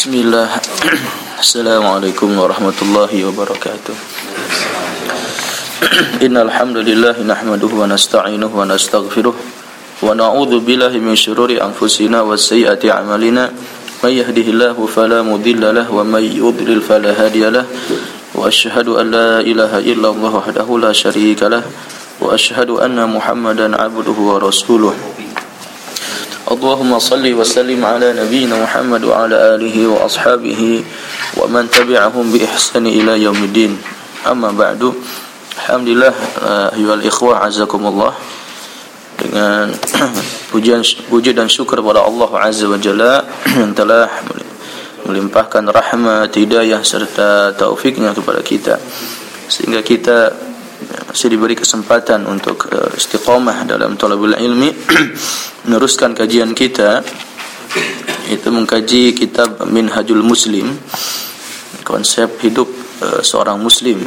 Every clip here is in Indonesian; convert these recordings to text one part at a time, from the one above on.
Bismillah. Assalamualaikum warahmatullahi wabarakatuh. Innal hamdalillah nahmaduhu wa nasta'inuhu billahi min shururi anfusina wa sayyiati a'malina. May yahdihillahu wa may yudlil wa ashhadu an la ilaha illallah wahdahu la syarika lahu. Wa ashhadu anna muhammadan 'abduhu wa rasuluh اللهم صل وسلم على نبينا محمد وعلى آله وأصحابه ومن تبعهم بإحسان إلى يوم الدين أما بعد Alhamdulillah أيها الإخوة عزكم الله dengan pujian puji dan syukur kepada Allah Azza wa Jalla yang telah melimpahkan rahmat, hidayah serta taufiknya kepada kita sehingga kita masih diberi kesempatan untuk uh, istiqomah dalam talabul ilmi. Meneruskan kajian kita. Itu mengkaji kitab Minhajul Muslim. Konsep hidup uh, seorang muslim.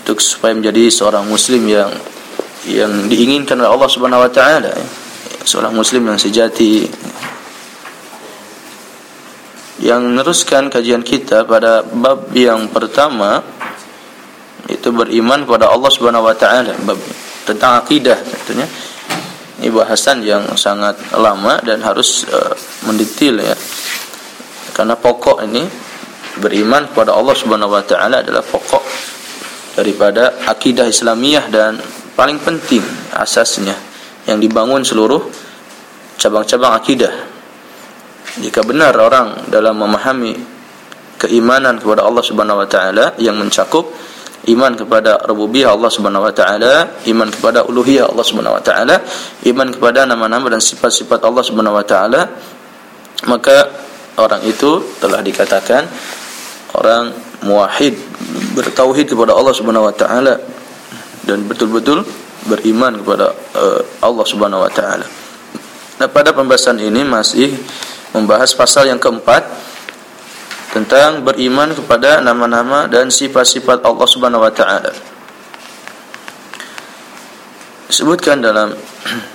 Untuk supaya menjadi seorang muslim yang yang diinginkan oleh Allah Subhanahu wa taala. Seorang muslim yang sejati. Yang meneruskan kajian kita pada bab yang pertama itu beriman kepada Allah Subhanahu wa taala. Tentang akidah tentunya ini bahasan yang sangat lama dan harus uh, mendetail ya. Karena pokok ini beriman kepada Allah Subhanahu wa taala adalah pokok daripada akidah Islamiyah dan paling penting asasnya yang dibangun seluruh cabang-cabang akidah. Jika benar orang dalam memahami keimanan kepada Allah Subhanahu wa taala yang mencakup iman kepada rububiyah Allah Subhanahu wa taala, iman kepada uluhiyah Allah Subhanahu wa taala, iman kepada nama-nama dan sifat-sifat Allah Subhanahu wa taala, maka orang itu telah dikatakan orang muwahhid, bertauhid kepada Allah Subhanahu wa taala dan betul-betul beriman kepada uh, Allah Subhanahu wa taala. Nah, pada pembahasan ini masih membahas pasal yang keempat tentang beriman kepada nama-nama dan sifat-sifat Allah Subhanahu wa taala. Sebutkan dalam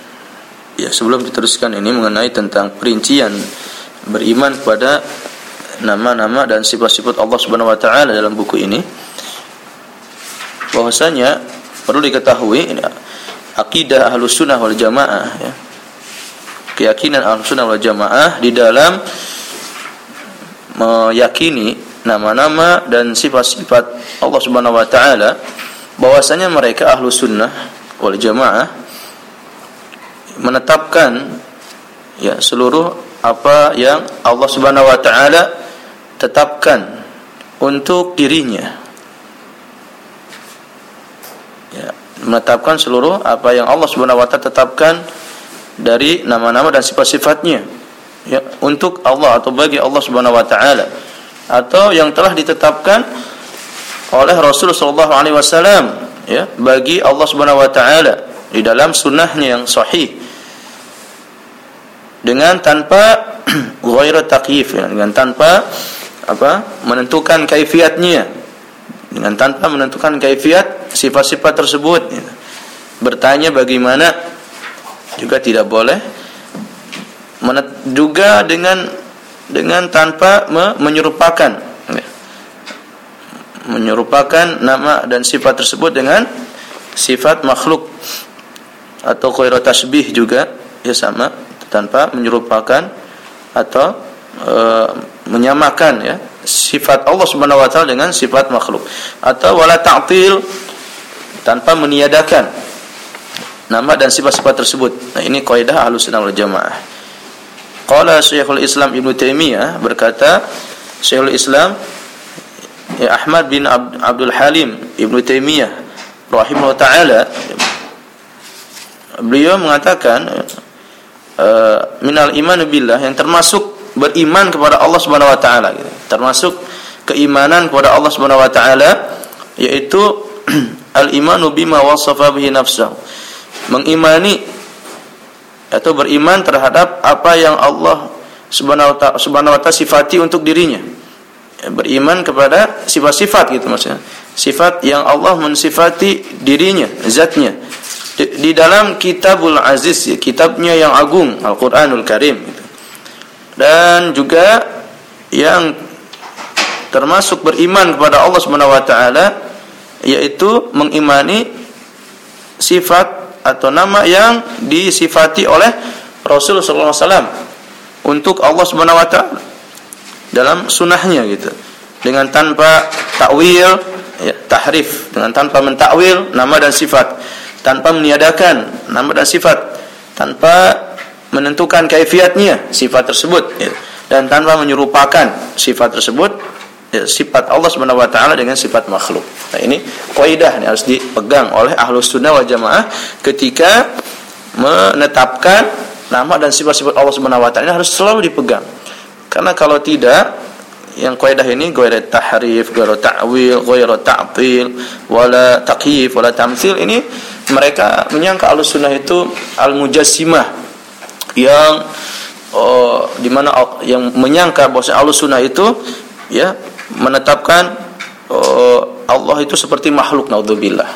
ya sebelum diteruskan ini mengenai tentang perincian beriman kepada nama-nama dan sifat-sifat Allah Subhanahu wa taala dalam buku ini bahwasanya perlu diketahui ini akidah Ahlussunnah wal Jamaah ya. Keyakinan Ahlussunnah wal Jamaah di dalam meyakini nama-nama dan sifat-sifat Allah Subhanahu wa taala bahwasanya mereka ahlu sunnah wal jamaah menetapkan ya seluruh apa yang Allah Subhanahu wa taala tetapkan untuk dirinya. Ya menetapkan seluruh apa yang Allah Subhanahu wa taala tetapkan dari nama-nama dan sifat-sifatnya ya untuk Allah atau bagi Allah Subhanahu wa taala. Atau yang telah ditetapkan oleh Rasul sallallahu alaihi wasallam ya bagi Allah Subhanahu wa taala di dalam sunnahnya yang sahih. Dengan tanpa ghairu taqyif ya, dengan tanpa apa menentukan kaifiatnya. Dengan tanpa menentukan kaifiat sifat-sifat tersebut ya. bertanya bagaimana juga tidak boleh juga dengan dengan tanpa me menyerupakan. Menyerupakan nama dan sifat tersebut dengan sifat makhluk. Atau khairu tasbih juga ya sama. Tanpa menyerupakan atau e, menyamakan ya. Sifat Allah Subhanahu wa taala dengan sifat makhluk. Atau wala ta'til tanpa meniadakan nama dan sifat-sifat tersebut. Nah, ini kaidah Ahlussunnah wal Jamaah. Qala Syekhul Islam Ibn Taimiyah berkata Syekhul Islam ya Ahmad bin Abdul Halim Ibn Taimiyah rahimahullah taala beliau mengatakan uh, minal iman billah yang termasuk beriman kepada Allah Subhanahu wa taala gitu. termasuk keimanan kepada Allah Subhanahu wa taala yaitu al imanu bima wasafa bihi nafsuhu mengimani atau beriman terhadap apa yang Allah Subhanahu wa taala sifati untuk dirinya. Ya, beriman kepada sifat-sifat gitu maksudnya. Sifat yang Allah mensifati dirinya, zatnya. Di, di dalam Kitabul Aziz, ya, kitabnya yang agung, Al-Qur'anul Karim gitu. Dan juga yang termasuk beriman kepada Allah Subhanahu wa taala yaitu mengimani sifat atau nama yang disifati oleh Rasul wasallam untuk Allah Subhanahu wa taala dalam sunnahnya gitu. Dengan tanpa takwil ya, tahrif dengan tanpa mentakwil nama dan sifat tanpa meniadakan nama dan sifat tanpa menentukan kaifiatnya sifat tersebut ya, dan tanpa menyerupakan sifat tersebut ya, sifat Allah Subhanahu wa taala dengan sifat makhluk. Nah, ini kaidah yang harus dipegang oleh Ahlus Sunnah wal Jamaah ketika menetapkan nama dan sifat-sifat Allah Subhanahu wa taala ini harus selalu dipegang. Karena kalau tidak yang kaidah ini ghairu tahrif, ghairu ta'wil, ghairu ta'til, wala taqyif, wala tamtsil ini mereka menyangka Ahlus Sunnah itu al-mujassimah yang oh, di mana yang menyangka bahwa Ahlus Sunnah itu ya menetapkan oh, Allah itu seperti makhluk naudzubillah.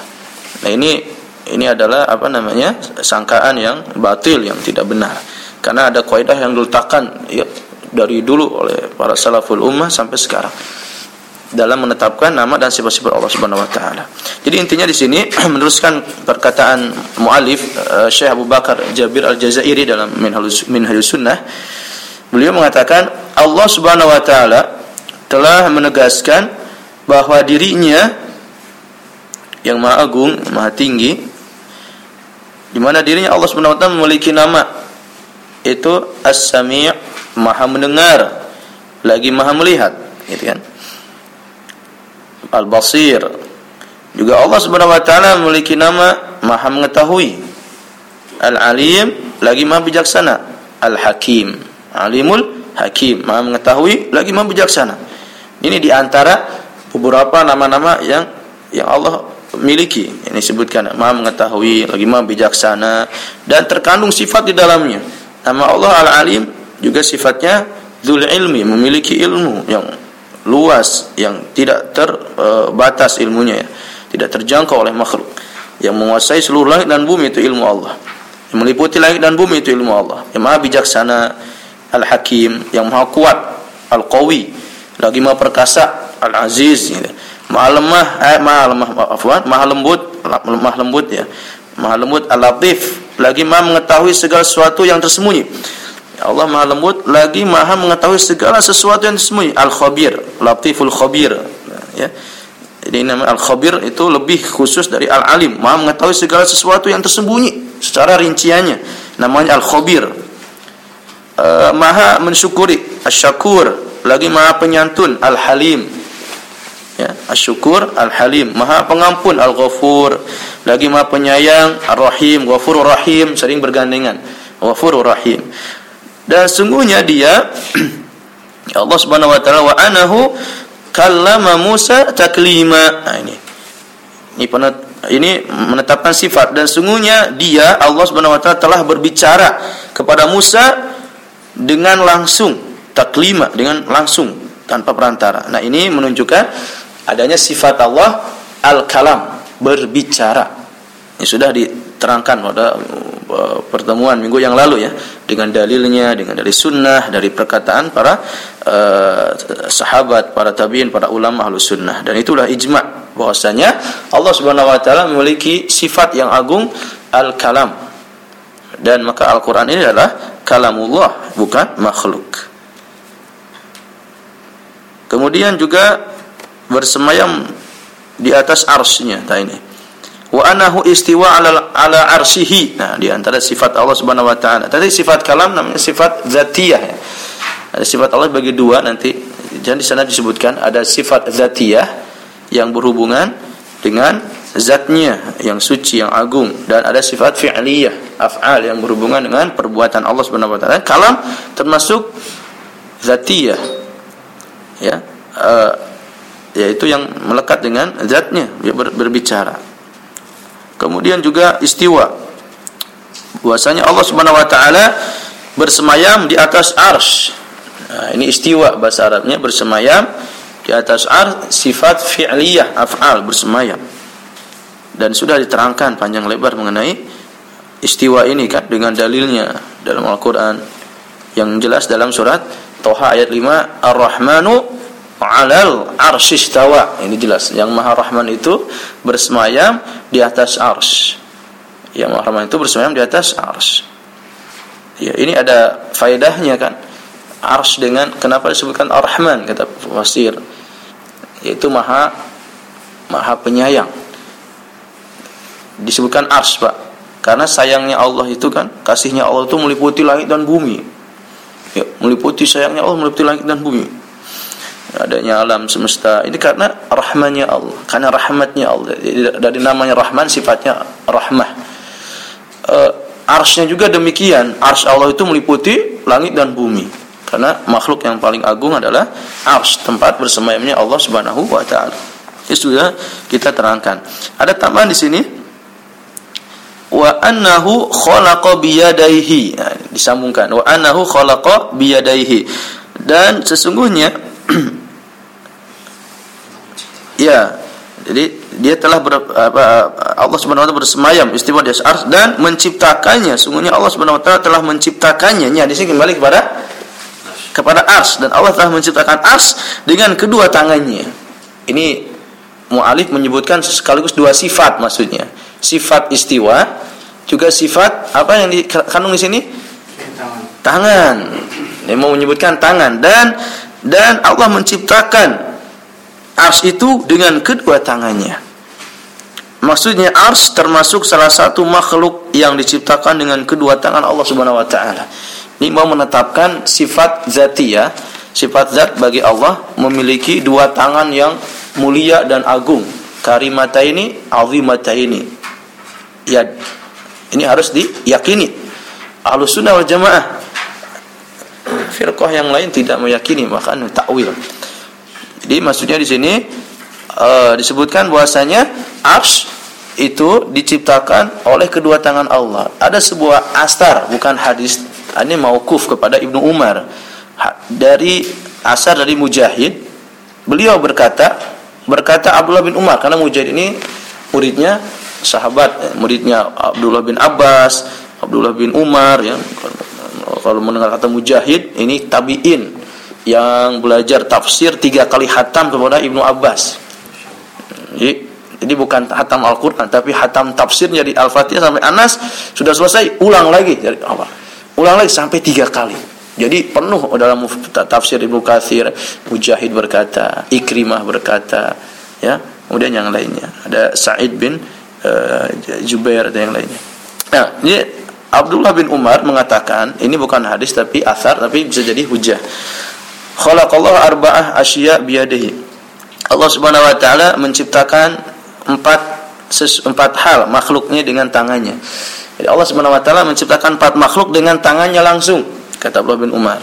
Nah, ini ini adalah apa namanya? sangkaan yang batil yang tidak benar. Karena ada kaidah yang diletakkan ya dari dulu oleh para salaful ummah sampai sekarang dalam menetapkan nama dan sifat-sifat Allah Subhanahu wa taala. Jadi intinya di sini meneruskan perkataan muallif uh, Syekh Abu Bakar Jabir Al-Jazairi dalam Minhajus Sunnah. Beliau mengatakan Allah Subhanahu wa taala telah menegaskan bahwa dirinya yang maha agung, maha tinggi di mana dirinya Allah Subhanahu wa taala memiliki nama itu As-Sami' maha mendengar lagi maha melihat gitu kan. Al-Basir juga Allah Subhanahu wa taala memiliki nama maha mengetahui. Al-Alim lagi maha bijaksana. Al-Hakim Alimul Hakim maha mengetahui lagi maha bijaksana ini di antara beberapa nama-nama yang yang Allah miliki. Ini sebutkan Maha mengetahui, lagi Maha bijaksana dan terkandung sifat di dalamnya. Nama Allah Al-Alim juga sifatnya Dzul Ilmi, memiliki ilmu yang luas yang tidak terbatas ilmunya ya. Tidak terjangkau oleh makhluk. Yang menguasai seluruh langit dan bumi itu ilmu Allah. Yang meliputi langit dan bumi itu ilmu Allah. Yang Maha bijaksana Al-Hakim, yang Maha kuat Al-Qawi, lagi maha perkasa al-aziz gitu. maha lemah eh maha lemah afwan maha lembut maha lembut ya. Maha lembut al-latif. Lagi maha mengetahui segala sesuatu yang tersembunyi. Allah maha lembut lagi maha mengetahui segala sesuatu yang tersembunyi. Al-khabir latiful khabir ya. Jadi nama al-khabir itu lebih khusus dari al-alim. Maha mengetahui segala sesuatu yang tersembunyi secara rinciannya. Namanya al-khabir. Uh, maha mensyukuri asyakur lagi maha penyantun al-halim. Ya asyukur al-halim. Maha pengampun al-ghafur. Lagi maha penyayang ar-rahim. Ghafurur rahim sering bergandengan. Ghafurur rahim. Dan sungguhnya dia ya Allah Subhanahu wa taala wa anahu kallama Musa taklima. Nah, ini. Ini ini menetapkan sifat. Dan sungguhnya dia Allah Subhanahu wa taala telah berbicara kepada Musa dengan langsung taklima dengan langsung tanpa perantara. Nah, ini menunjukkan adanya sifat Allah al-kalam, berbicara. Ini sudah diterangkan pada uh, pertemuan minggu yang lalu ya, dengan dalilnya, dengan dari sunnah, dari perkataan para uh, sahabat, para tabiin, para ulama ahlus sunnah. Dan itulah ijma bahwasanya Allah Subhanahu wa taala memiliki sifat yang agung al-kalam. Dan maka Al-Qur'an ini adalah kalamullah, bukan makhluk. Kemudian juga bersemayam di atas arsnya. Nah ini. Wa anahu istiwa ala ala arsihi. Nah, di antara sifat Allah Subhanahu wa taala. Tadi sifat kalam namanya sifat zatiyah ya. Ada sifat Allah bagi dua nanti. Jadi di sana disebutkan ada sifat zatiyah yang berhubungan dengan zatnya yang suci yang agung dan ada sifat fi'liyah af'al yang berhubungan dengan perbuatan Allah Subhanahu wa taala. Kalam termasuk zatiyah ya uh, yaitu yang melekat dengan zatnya ber, berbicara. Kemudian juga istiwa. Bahwasanya Allah Subhanahu wa taala bersemayam di atas ars nah, ini istiwa bahasa Arabnya bersemayam di atas ars sifat fi'liyah af'al bersemayam. Dan sudah diterangkan panjang lebar mengenai istiwa ini kan? Dengan dalilnya dalam Al-Qur'an yang jelas dalam surat Toha ayat 5 Ar-Rahmanu 'alal arsyistawa. Ini jelas. Yang Maha Rahman itu bersemayam di atas ars. Yang Maha Rahman itu bersemayam di atas ars. Ya, ini ada faedahnya kan. Ars dengan kenapa disebutkan Ar-Rahman kata Fasir. Yaitu Maha Maha Penyayang. Disebutkan ars, Pak. Karena sayangnya Allah itu kan, kasihnya Allah itu meliputi langit dan bumi. Ya, meliputi sayangnya Allah meliputi langit dan bumi. Adanya alam semesta. Ini karena rahmannya Allah karena rahmatnya Allah. Dari namanya rahman sifatnya rahmah. E, arsnya juga demikian. Ars Allah itu meliputi langit dan bumi. Karena makhluk yang paling agung adalah ars tempat bersemayamnya Allah Subhanahu wa taala. Ini sudah kita terangkan. Ada tambahan di sini wa annahu khalaqa biyadaihi nah, disambungkan wa annahu khalaqa biyadaihi dan sesungguhnya Ya. Jadi dia telah ber, apa, Allah Subhanahu wa taala bersemayam istiwa di atas dan menciptakannya. Sungguhnya Allah Subhanahu wa taala telah menciptakannya. Ya, di sini kembali kepada kepada ars dan Allah telah menciptakan ars dengan kedua tangannya. Ini mualif menyebutkan sekaligus dua sifat maksudnya. Sifat istiwa juga sifat apa yang dikandung di sini? Tangan. Tangan. Dia mau menyebutkan tangan dan dan Allah menciptakan ars itu dengan kedua tangannya. Maksudnya ars termasuk salah satu makhluk yang diciptakan dengan kedua tangan Allah Subhanahu wa taala. Ini mau menetapkan sifat zatiyah, sifat zat bagi Allah memiliki dua tangan yang mulia dan agung. Karimata ini, azimata ini. Ya, ini harus diyakini. Ahlus sunnah wal jamaah. Firqah yang lain tidak meyakini, bahkan takwil. Jadi maksudnya di sini uh, disebutkan bahwasanya ars itu diciptakan oleh kedua tangan Allah. Ada sebuah asar bukan hadis. Ini mauquf kepada Ibnu Umar dari asar dari Mujahid. Beliau berkata berkata Abdullah bin Umar karena Mujahid ini muridnya sahabat, muridnya Abdullah bin Abbas, Abdullah bin Umar ya. Kalau mendengar kata Mujahid ini tabi'in yang belajar tafsir tiga kali hatam kepada Ibnu Abbas. Jadi, jadi bukan hatam Al-Quran, tapi hatam tafsirnya di Al-Fatihah sampai Anas sudah selesai, ulang lagi dari awal. Ulang lagi sampai tiga kali. Jadi penuh dalam tafsir Ibnu Katsir, Mujahid berkata, Ikrimah berkata, ya, kemudian yang lainnya. Ada Sa'id bin uh, Jubair dan yang lainnya. Nah, ini Abdullah bin Umar mengatakan, ini bukan hadis tapi asar tapi bisa jadi hujah khalaqallahu arba'ah asya biyadihi. Allah Subhanahu wa taala menciptakan empat empat hal makhluknya dengan tangannya. Jadi Allah Subhanahu wa taala menciptakan empat makhluk dengan tangannya langsung, kata Abdullah bin Umar.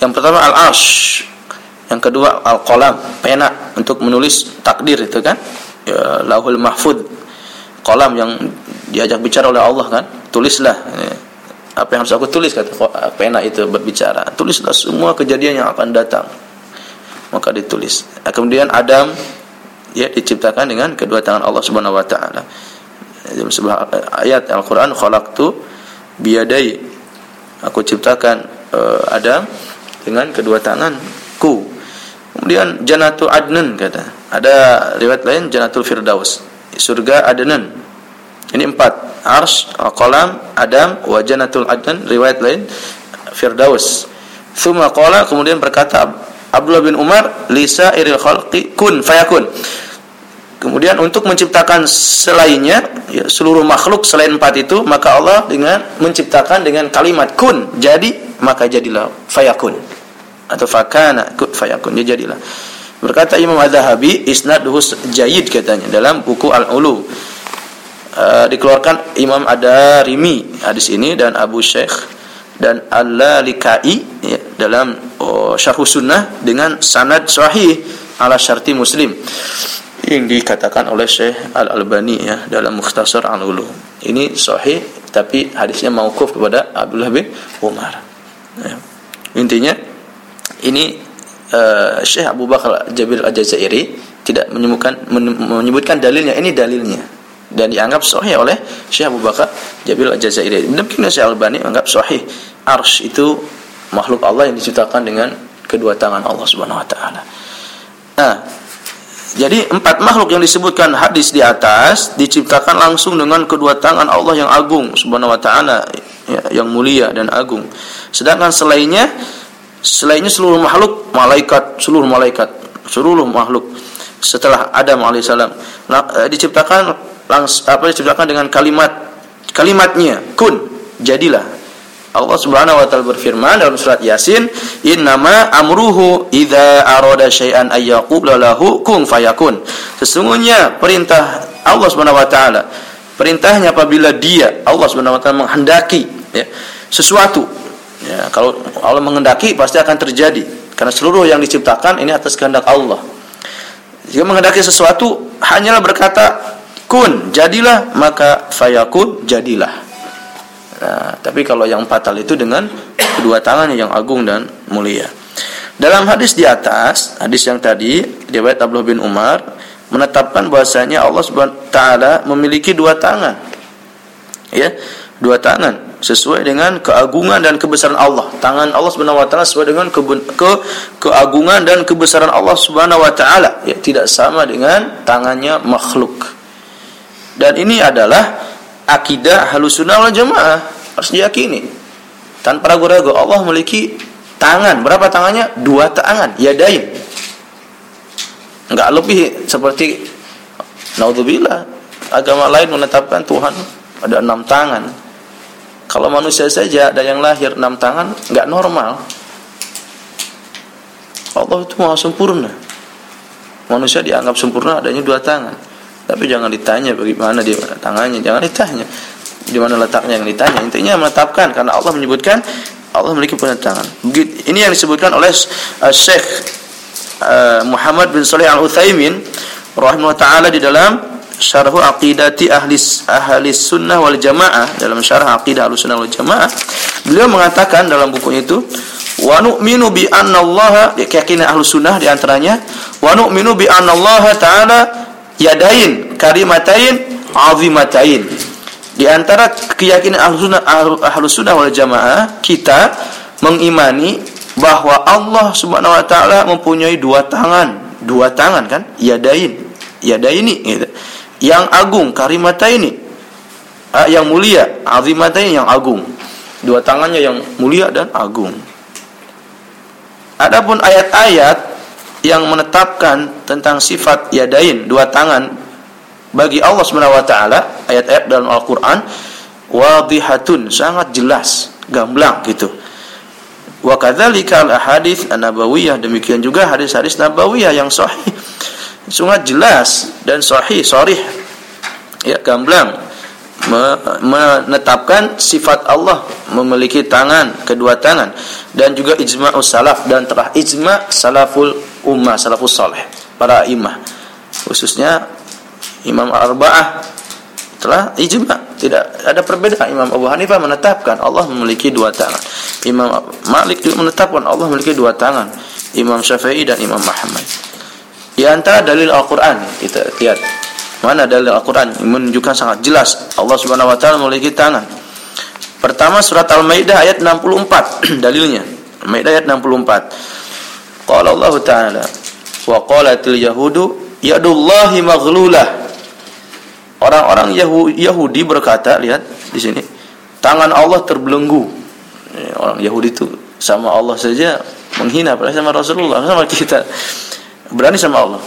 Yang pertama al-arsy, yang kedua al-qalam, pena untuk menulis takdir itu kan. Ya, lauhul mahfud. Qalam yang diajak bicara oleh Allah kan, tulislah. Apa yang harus aku tulis kata pena itu berbicara. Tulislah semua kejadian yang akan datang. Maka ditulis. Kemudian Adam ya diciptakan dengan kedua tangan Allah Subhanahu wa taala. Sebuah ayat Al-Qur'an khalaqtu biyadai. Aku ciptakan uh, Adam dengan kedua tanganku. Kemudian Janatul Adnan kata. Ada riwayat lain Janatul Firdaus surga Adnan ini empat. Ars, Qalam, Adam, Wajanatul Adnan, riwayat lain Firdaus. Thumma qala kemudian berkata Abdullah bin Umar, lisa iril khalqi kun fayakun. Kemudian untuk menciptakan selainnya, ya, seluruh makhluk selain empat itu, maka Allah dengan menciptakan dengan kalimat kun, jadi maka jadilah fayakun atau fakana kun fayakun dia jadilah. Berkata Imam Az-Zahabi isnaduhu jayid katanya dalam buku Al-Ulu uh, dikeluarkan Imam ada Rimi hadis ini dan Abu Syekh dan Al-Lalikai ya, dalam oh, Sunnah dengan sanad sahih ala syarti Muslim yang dikatakan oleh Syekh Al-Albani ya dalam Mukhtasar Al-Ulu. Ini sahih tapi hadisnya mauquf kepada Abdullah bin Umar. Ya. Intinya ini uh, Syekh Abu Bakar Jabir Al-Jazairi tidak menyebutkan menyebutkan dalilnya ini dalilnya dan dianggap sahih oleh Syekh Abu Bakar Jabil Al-Jazairi. Demikian Syekh Al-Albani menganggap sahih. Arsh itu makhluk Allah yang diciptakan dengan kedua tangan Allah Subhanahu wa taala. Nah, jadi empat makhluk yang disebutkan hadis di atas diciptakan langsung dengan kedua tangan Allah yang agung Subhanahu wa taala ya, yang mulia dan agung. Sedangkan selainnya selainnya seluruh makhluk malaikat, seluruh malaikat, seluruh makhluk setelah Adam alaihissalam nah, diciptakan langsung apa diciptakan dengan kalimat kalimatnya kun jadilah Allah Subhanahu wa taala berfirman dalam surat Yasin, "Innama amruhu idza arada syai'an ay yaqula lahu kun fayakun." Sesungguhnya perintah Allah Subhanahu wa taala, perintahnya apabila dia Allah Subhanahu wa taala menghendaki ya, sesuatu. Ya, kalau Allah menghendaki pasti akan terjadi karena seluruh yang diciptakan ini atas kehendak Allah. Jika menghendaki sesuatu hanyalah berkata kun, jadilah, maka fayakun, jadilah. Nah, tapi kalau yang fatal itu dengan kedua tangannya yang agung dan mulia. Dalam hadis di atas, hadis yang tadi riwayat Abdullah bin Umar menetapkan bahwasanya Allah Subhanahu taala memiliki dua tangan. Ya, dua tangan sesuai dengan keagungan dan kebesaran Allah. Tangan Allah Subhanahu wa taala sesuai dengan ke, ke keagungan dan kebesaran Allah Subhanahu wa taala, ya tidak sama dengan tangannya makhluk. Dan ini adalah akidah halusunnah wal jamaah. Harus diyakini. Tanpa ragu-ragu Allah memiliki tangan. Berapa tangannya? Dua tangan. Yadain enggak lebih seperti naudzubillah agama lain menetapkan Tuhan ada enam tangan kalau manusia saja ada yang lahir enam tangan enggak normal Allah itu maha sempurna manusia dianggap sempurna adanya dua tangan tapi jangan ditanya bagaimana dia tangannya, jangan ditanya di mana letaknya yang ditanya. Intinya menetapkan karena Allah menyebutkan Allah memiliki punya tangan. Ini yang disebutkan oleh uh, Syekh uh, Muhammad bin Saleh Al Utsaimin rahimahullah taala di dalam syarah aqidati ahli ahli sunnah wal jamaah dalam syarah aqidah ahli sunnah wal jamaah beliau mengatakan dalam buku itu wa nu'minu bi anna Allah keyakinan ahli sunnah di antaranya wa nu'minu bi anna Allah taala yadain karimatain azimatain di antara keyakinan ahlus ahlus sunnah wal jamaah kita mengimani bahwa Allah Subhanahu wa taala mempunyai dua tangan, dua tangan kan? Yadain, yadaini gitu. Yang agung karimataini. yang mulia, azimatain yang agung. Dua tangannya yang mulia dan agung. Adapun ayat-ayat yang menetapkan tentang sifat yadain dua tangan bagi Allah Subhanahu wa taala ayat-ayat dalam Al-Qur'an wadihatun sangat jelas gamblang gitu wa kadzalika al-ahadits an-nabawiyah demikian juga hadis-hadis nabawiyah yang sahih sangat jelas dan sahih sharih ya gamblang. Menetapkan sifat Allah memiliki tangan kedua tangan dan juga ijma salaf dan telah ijma salaful ummah salafus saleh para imam. Khususnya Imam Arba'ah telah ijma. Tidak ada perbedaan. Imam Abu Hanifah menetapkan Allah memiliki dua tangan. Imam Malik juga menetapkan Allah memiliki dua tangan. Imam Syafi'i dan Imam Muhammad di antara dalil Al-Qur'an kita lihat Mana dalil Al-Qur'an menunjukkan sangat jelas Allah Subhanahu wa taala memiliki tangan. Pertama surat Al-Maidah ayat 64 dalilnya. Al-Maidah ayat 64. Qala Allah taala wa qalatil yahudu yadullahi maghlulah. Orang-orang Yahudi berkata, lihat di sini, tangan Allah terbelenggu. Orang Yahudi itu sama Allah saja menghina, apalagi sama Rasulullah, sama kita. Berani sama Allah.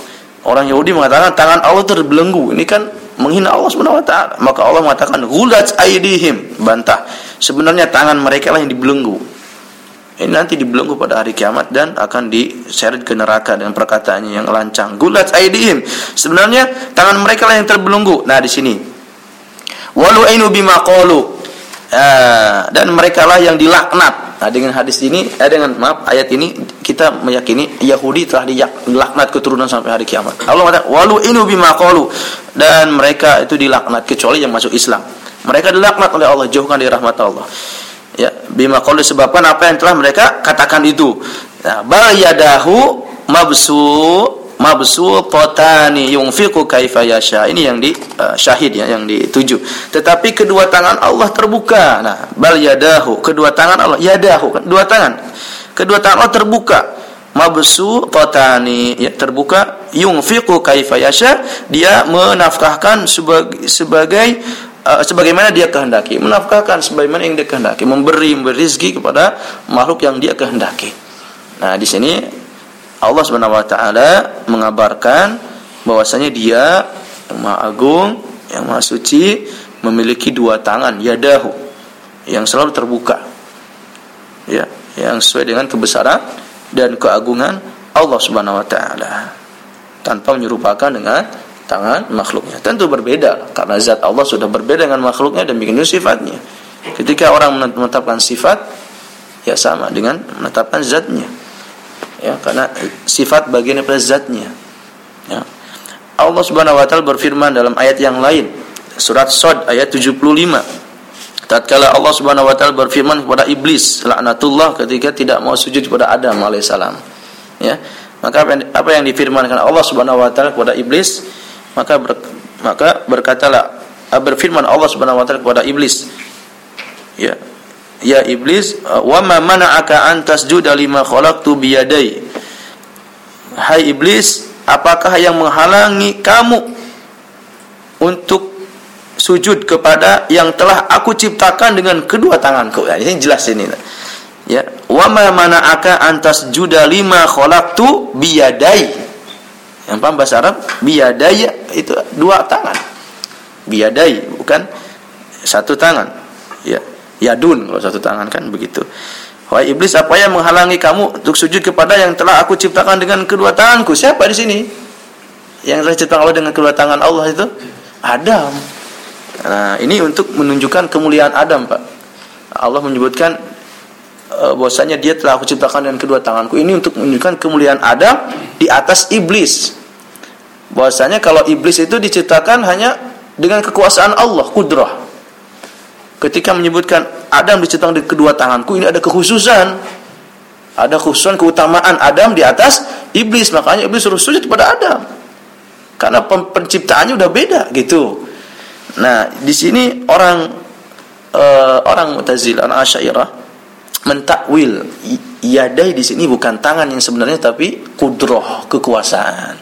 Orang Yahudi mengatakan tangan Allah terbelenggu. Ini kan menghina Allah Subhanahu wa taala. Maka Allah mengatakan ghulat aidihim, bantah. Sebenarnya tangan mereka lah yang dibelenggu. Ini nanti dibelenggu pada hari kiamat dan akan diseret ke neraka dengan perkataannya yang lancang. Gulat aidihim. Sebenarnya tangan mereka lah yang terbelenggu. Nah, di sini. Walu ainu bima qalu. Ah, dan mereka lah yang dilaknat Nah, dengan hadis ini, eh, dengan maaf ayat ini kita meyakini Yahudi telah dilaknat keturunan sampai hari kiamat. Allah mengatakan, "Walu inu bima qalu." Dan mereka itu dilaknat kecuali yang masuk Islam. Mereka dilaknat oleh Allah, jauhkan dari rahmat Allah. Ya, bima qalu disebabkan apa yang telah mereka katakan itu. Nah, bal yadahu mabsu mabsutatani yunfiqu kaifa yasha. Ini yang di uh, syahid ya, yang dituju. Tetapi kedua tangan Allah terbuka. Nah, bal yadahu, kedua tangan Allah, yadahu, kedua tangan. Kedua tangan Allah terbuka. mabsutatani ya terbuka yunfiqu kaifa yasha dia menafkahkan sebagai sebagai uh, sebagaimana dia kehendaki menafkahkan sebagaimana yang dia kehendaki memberi memberi rezeki kepada makhluk yang dia kehendaki nah di sini Allah Subhanahu wa taala mengabarkan bahwasanya dia yang Maha Agung yang Maha Suci memiliki dua tangan yadahu yang selalu terbuka ya yang sesuai dengan kebesaran dan keagungan Allah Subhanahu wa taala tanpa menyerupakan dengan tangan makhluknya. Tentu berbeda karena zat Allah sudah berbeda dengan makhluknya dan bikin sifatnya. Ketika orang menetapkan sifat ya sama dengan menetapkan zatnya. Ya, karena sifat bagian daripada zatnya. Ya. Allah Subhanahu wa taala berfirman dalam ayat yang lain, surat Sod ayat 75 tatkala Allah Subhanahu wa taala berfirman kepada iblis laknatullah ketika tidak mau sujud kepada Adam alaihissalam. Ya. Maka apa yang, difirmankan Allah Subhanahu wa taala kepada iblis maka ber, maka berkatalah ah, berfirman Allah Subhanahu wa taala kepada iblis. Ya ya iblis wa ma mana'aka an tasjuda lima khalaqtu biyadai hai iblis apakah yang menghalangi kamu untuk sujud kepada yang telah aku ciptakan dengan kedua tanganku. Ya, ini jelas ini. Ya, wa ma mana'aka antas juda lima khalaqtu biyadai. Yang paham bahasa Arab? Biyadai itu dua tangan. Biyadai bukan satu tangan. Ya, yadun kalau satu tangan kan begitu. Wahai iblis, apa yang menghalangi kamu untuk sujud kepada yang telah aku ciptakan dengan kedua tanganku? Siapa di sini? Yang telah ciptakan Allah dengan kedua tangan Allah itu? Adam. Nah, ini untuk menunjukkan kemuliaan Adam, Pak. Allah menyebutkan uh, bahwasanya dia telah aku ciptakan dengan kedua tanganku. Ini untuk menunjukkan kemuliaan Adam di atas iblis. Bahwasanya kalau iblis itu diciptakan hanya dengan kekuasaan Allah, kudrah. Ketika menyebutkan Adam diciptakan dengan kedua tanganku, ini ada kekhususan. Ada khususan keutamaan Adam di atas iblis, makanya iblis suruh sujud kepada Adam. Karena penciptaannya udah beda gitu. Nah, di sini orang uh, orang Mu'tazilah, orang Asy'ariyah mentakwil yadai di sini bukan tangan yang sebenarnya tapi kudroh, kekuasaan.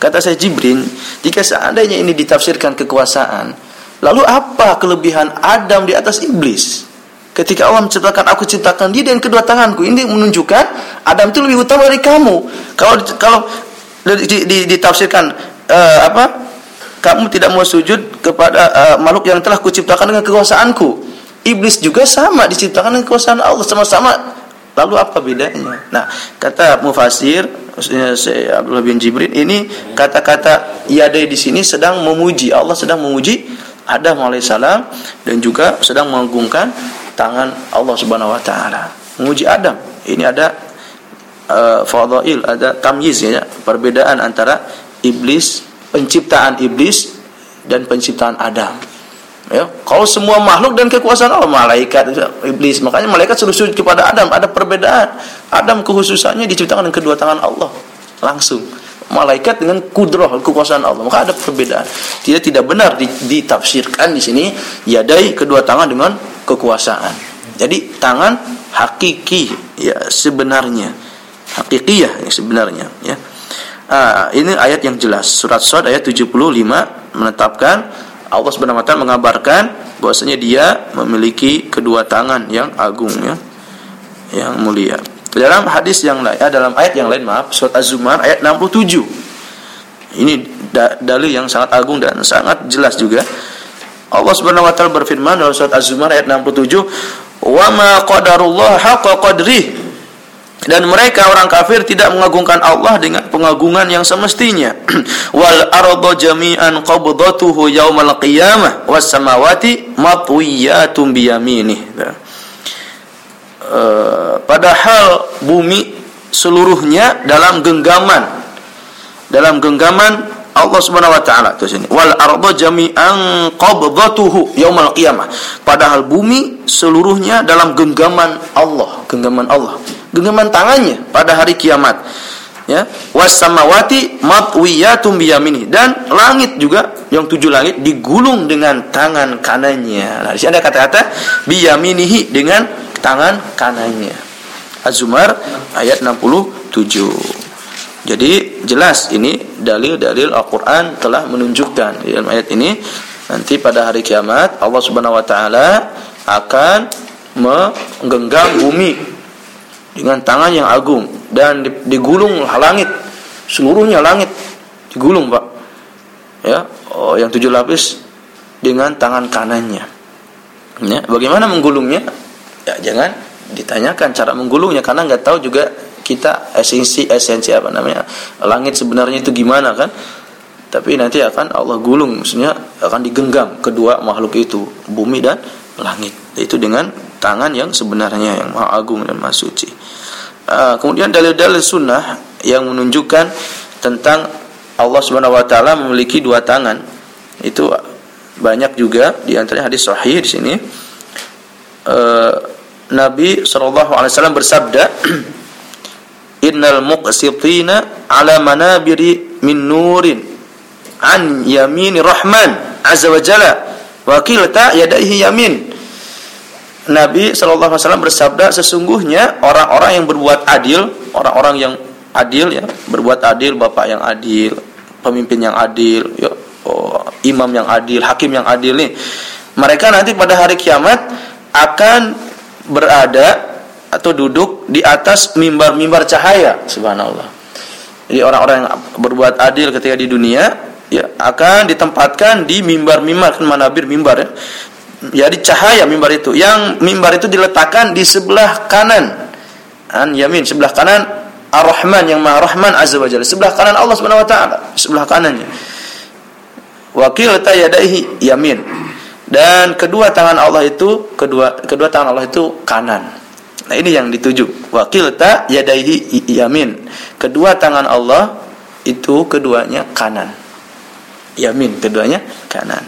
Kata saya Jibrin, jika seandainya ini ditafsirkan kekuasaan, lalu apa kelebihan Adam di atas iblis? Ketika Allah menciptakan aku ciptakan dia dengan kedua tanganku, ini menunjukkan Adam itu lebih utama dari kamu. Kalau kalau ditafsirkan uh, apa kamu tidak mau sujud kepada uh, makhluk yang telah kuciptakan dengan kekuasaanku. Iblis juga sama diciptakan dengan kekuasaan Allah sama-sama. Lalu apa bedanya? Nah, kata mufasir Abdullah bin Jibril ini kata-kata yadai di sini sedang memuji Allah sedang memuji Adam alaihissalam dan juga sedang mengagungkan tangan Allah Subhanahu wa taala. Memuji Adam. Ini ada uh, fadail, ada tamyiz ya, perbedaan antara iblis penciptaan iblis dan penciptaan Adam. Ya, kalau semua makhluk dan kekuasaan Allah, malaikat, iblis, makanya malaikat sujud kepada Adam. Ada perbedaan. Adam kekhususannya diciptakan dengan kedua tangan Allah langsung. Malaikat dengan kudroh kekuasaan Allah. Maka ada perbedaan. Dia tidak benar ditafsirkan di sini yadai kedua tangan dengan kekuasaan. Jadi tangan hakiki ya sebenarnya. Hakikiyah yang sebenarnya ya. Ah, ini ayat yang jelas. Surat Sad ayat 75 menetapkan Allah Subhanahu wa taala mengabarkan bahwasanya dia memiliki kedua tangan yang agung ya. Yang mulia. Dalam hadis yang lain, ya, dalam ayat yang lain maaf, surat Az-Zumar ayat 67. Ini da dalil yang sangat agung dan sangat jelas juga. Allah Subhanahu wa taala berfirman dalam surat Az-Zumar ayat 67, "Wa ma qadarullah haqqa qadrihi." dan mereka orang kafir tidak mengagungkan Allah dengan pengagungan yang semestinya wal ardo jami'an qabdatuhu yaumal qiyamah was samawati matwiyatun biyaminih uh, padahal bumi seluruhnya dalam genggaman. Dalam genggaman Allah Subhanahu wa taala itu sini. Wal ardo jami'an qabdatuhu yaumal qiyamah. Padahal bumi seluruhnya dalam genggaman Allah. Genggaman Allah. Genggaman tangannya pada hari kiamat ya. Was samawati matwiyatun biyamini dan langit juga yang tujuh langit digulung dengan tangan kanannya. Nah di sini ada kata-kata biyaminihi dengan tangan kanannya. Az-Zumar ayat 67. Jadi jelas ini dalil-dalil Al-Qur'an telah menunjukkan dalam ayat ini. Nanti pada hari kiamat Allah Subhanahu wa taala akan menggenggam bumi dengan tangan yang agung dan digulung langit seluruhnya langit digulung Pak. Ya oh, yang tujuh lapis dengan tangan kanannya. Ya bagaimana menggulungnya? Ya jangan ditanyakan cara menggulungnya karena nggak tahu juga kita esensi esensi apa namanya langit sebenarnya itu gimana kan? Tapi nanti akan Allah gulung maksudnya akan digenggam kedua makhluk itu bumi dan langit. Itu dengan tangan yang sebenarnya yang maha agung dan maha suci. Uh, kemudian dalil-dalil sunnah yang menunjukkan tentang Allah Subhanahu wa taala memiliki dua tangan. Itu banyak juga di antaranya hadis sahih di sini. Uh, Nabi sallallahu alaihi wasallam bersabda innal muqsitina ala manabiri min nurin an yamini rahman azza wa jalla wa qilta yadaihi yamin Nabi wasallam bersabda sesungguhnya orang-orang yang berbuat adil orang-orang yang adil ya berbuat adil bapak yang adil pemimpin yang adil ya oh, imam yang adil hakim yang adil nih mereka nanti pada hari kiamat akan berada atau duduk di atas mimbar-mimbar cahaya. Subhanallah. Jadi orang-orang yang berbuat adil ketika di dunia ya akan ditempatkan di mimbar-mimbar kan manabir mimbar ya jadi cahaya mimbar itu yang mimbar itu diletakkan di sebelah kanan an yamin sebelah kanan Ar-Rahman yang Maha Rahman Azza wa Jalla sebelah kanan Allah Subhanahu wa taala sebelah kanannya wakil tayadaihi yamin dan kedua tangan Allah itu kedua kedua tangan Allah itu kanan Nah ini yang dituju. Wakil ta yamin. Kedua tangan Allah itu keduanya kanan. Yamin keduanya kanan.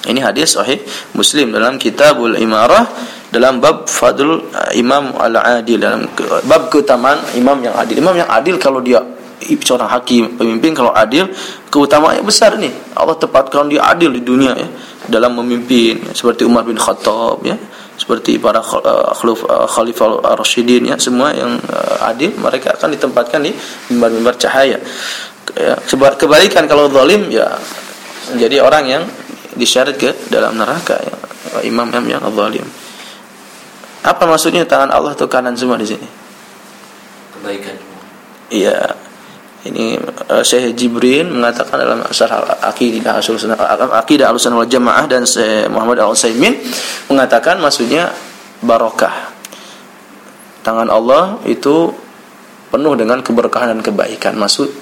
Ini hadis sahih Muslim dalam Kitabul Imarah dalam bab fadl uh, Imam Al-Adil dalam bab keutamaan imam yang adil. Imam yang adil kalau dia seorang hakim, pemimpin kalau adil, keutamaannya besar nih. Allah tepatkan dia adil di dunia ya. Dalam memimpin seperti Umar bin Khattab ya. Seperti para uh, uh, khalifah rasyidin ya. Semua yang uh, adil mereka akan ditempatkan di mimbar-mimbar cahaya. Ya, kebalikan kalau zalim ya. Menjadi orang yang disyarat ke dalam neraka ya. Imam-imam yang zalim apa maksudnya tangan Allah itu kanan semua di sini? Kebaikan iya. Ini uh, Syekh Jibrin mengatakan dalam Syarah Aqidah Ahlussunnah Aqidah Ahlussunnah wal Jamaah dan Syekh Muhammad Al Utsaimin mengatakan maksudnya barokah. Tangan Allah itu penuh dengan keberkahan dan kebaikan. Maksud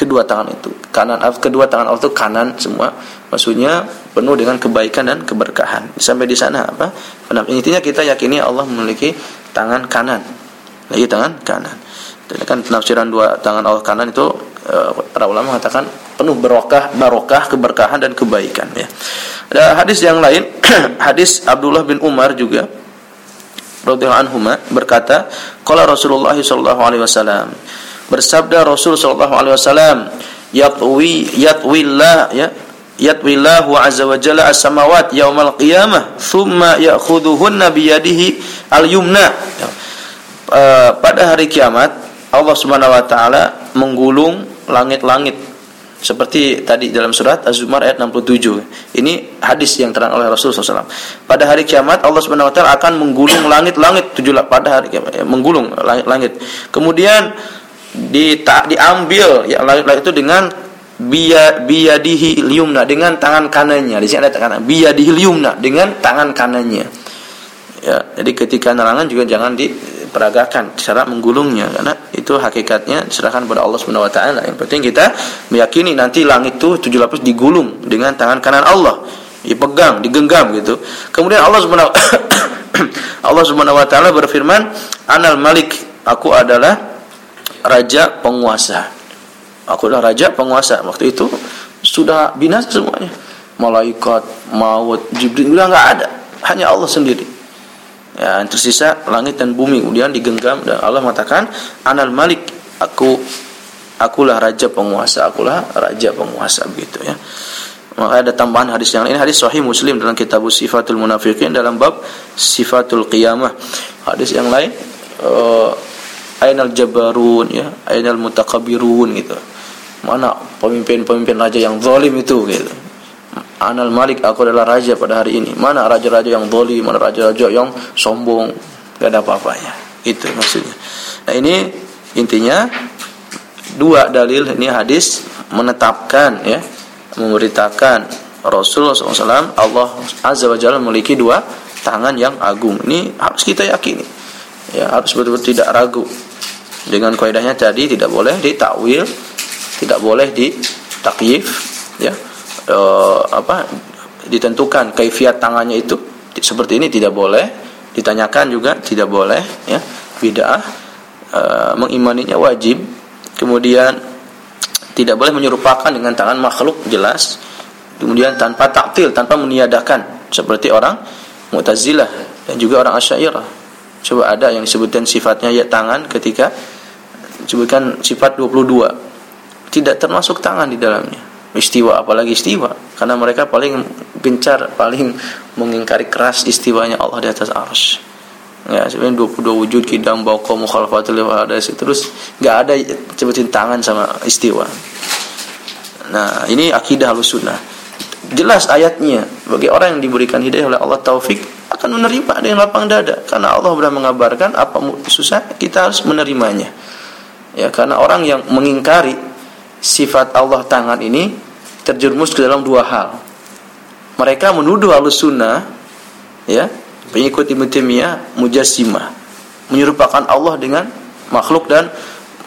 kedua tangan itu kanan kedua tangan Allah itu kanan semua. Maksudnya penuh dengan kebaikan dan keberkahan. Sampai di sana apa? Intinya kita yakini Allah memiliki tangan kanan. Lagi tangan kanan. Dan kan penafsiran dua tangan Allah kanan itu eh, para ulama mengatakan penuh barokah, barokah, keberkahan dan kebaikan ya. Ada hadis yang lain, hadis Abdullah bin Umar juga radhiyallahu anhu berkata, qala Rasulullah sallallahu alaihi wasallam bersabda Rasul sallallahu alaihi wasallam yatwi yatwillah ya yatwillahu azza wa jalla as-samawat yaumal qiyamah thumma ya'khudhuhunna biyadihi al-yumna ya. uh, pada hari kiamat Allah Subhanahu wa taala menggulung langit-langit seperti tadi dalam surat Az-Zumar ayat 67. Ini hadis yang terang oleh Rasulullah SAW. Pada hari kiamat Allah Subhanahu wa taala akan menggulung langit-langit tujuh pada hari kiamat ya, menggulung langit-langit. Kemudian di tak diambil ya itu dengan biya biyadihi liyumna dengan tangan kanannya. Di sini ada tangan biyadihi liyumna dengan tangan kanannya. Ya, jadi ketika nerangan juga jangan di peragakan cara menggulungnya karena itu hakikatnya diserahkan kepada Allah Subhanahu wa taala. Yang penting kita meyakini nanti langit itu tujuh lapis digulung dengan tangan kanan Allah, dipegang, digenggam gitu. Kemudian Allah Subhanahu Allah Subhanahu wa taala berfirman, "Anal Malik, aku adalah raja penguasa." Aku adalah raja penguasa. Waktu itu sudah binasa semuanya. Malaikat, maut, Jibril sudah enggak ada. Hanya Allah sendiri ya, yang tersisa langit dan bumi kemudian digenggam dan Allah mengatakan anal malik aku akulah raja penguasa akulah raja penguasa begitu ya maka ada tambahan hadis yang lain hadis sahih muslim dalam kitab sifatul munafiqin dalam bab sifatul qiyamah hadis yang lain uh, ainal jabarun ya. Ainal mutakabirun gitu. Mana pemimpin-pemimpin raja yang zalim itu gitu. Anal malik aku adalah raja pada hari ini. Mana raja-raja yang zalim mana raja-raja yang sombong. Gak ada apa-apanya. Itu maksudnya. Nah ini intinya dua dalil ini hadis menetapkan ya. Memberitakan Rasulullah SAW Allah Azza wa Jalla memiliki dua tangan yang agung. Ini harus kita yakini. Ya harus betul-betul tidak ragu dengan kaidahnya tadi tidak boleh ditakwil tidak boleh ditakyif ya. E, apa ditentukan kaifiat tangannya itu seperti ini tidak boleh ditanyakan juga tidak boleh ya. Bid'ah e, mengimaninya wajib kemudian tidak boleh menyerupakan dengan tangan makhluk jelas. Kemudian tanpa taktil tanpa meniadakan seperti orang Mu'tazilah dan juga orang Asy'ariyah Coba ada yang disebutkan sifatnya ya tangan ketika disebutkan sifat 22. Tidak termasuk tangan di dalamnya. Istiwa apalagi istiwa karena mereka paling gencar, paling mengingkari keras istiwanya Allah di atas arsy. Ya, sebenarnya 22 wujud kidam bauqa mukhalafatul hadas terus enggak ada sebutin tangan sama istiwa. Nah, ini akidah Ahlussunnah. Jelas ayatnya bagi orang yang diberikan hidayah oleh Allah taufik akan menerima dengan lapang dada. Karena Allah sudah mengabarkan apa susah kita harus menerimanya. Ya karena orang yang mengingkari sifat Allah tangan ini terjerumus ke dalam dua hal. Mereka menuduh alus sunnah ya pengikut Ibnu Taimiyah mujassimah menyerupakan Allah dengan makhluk dan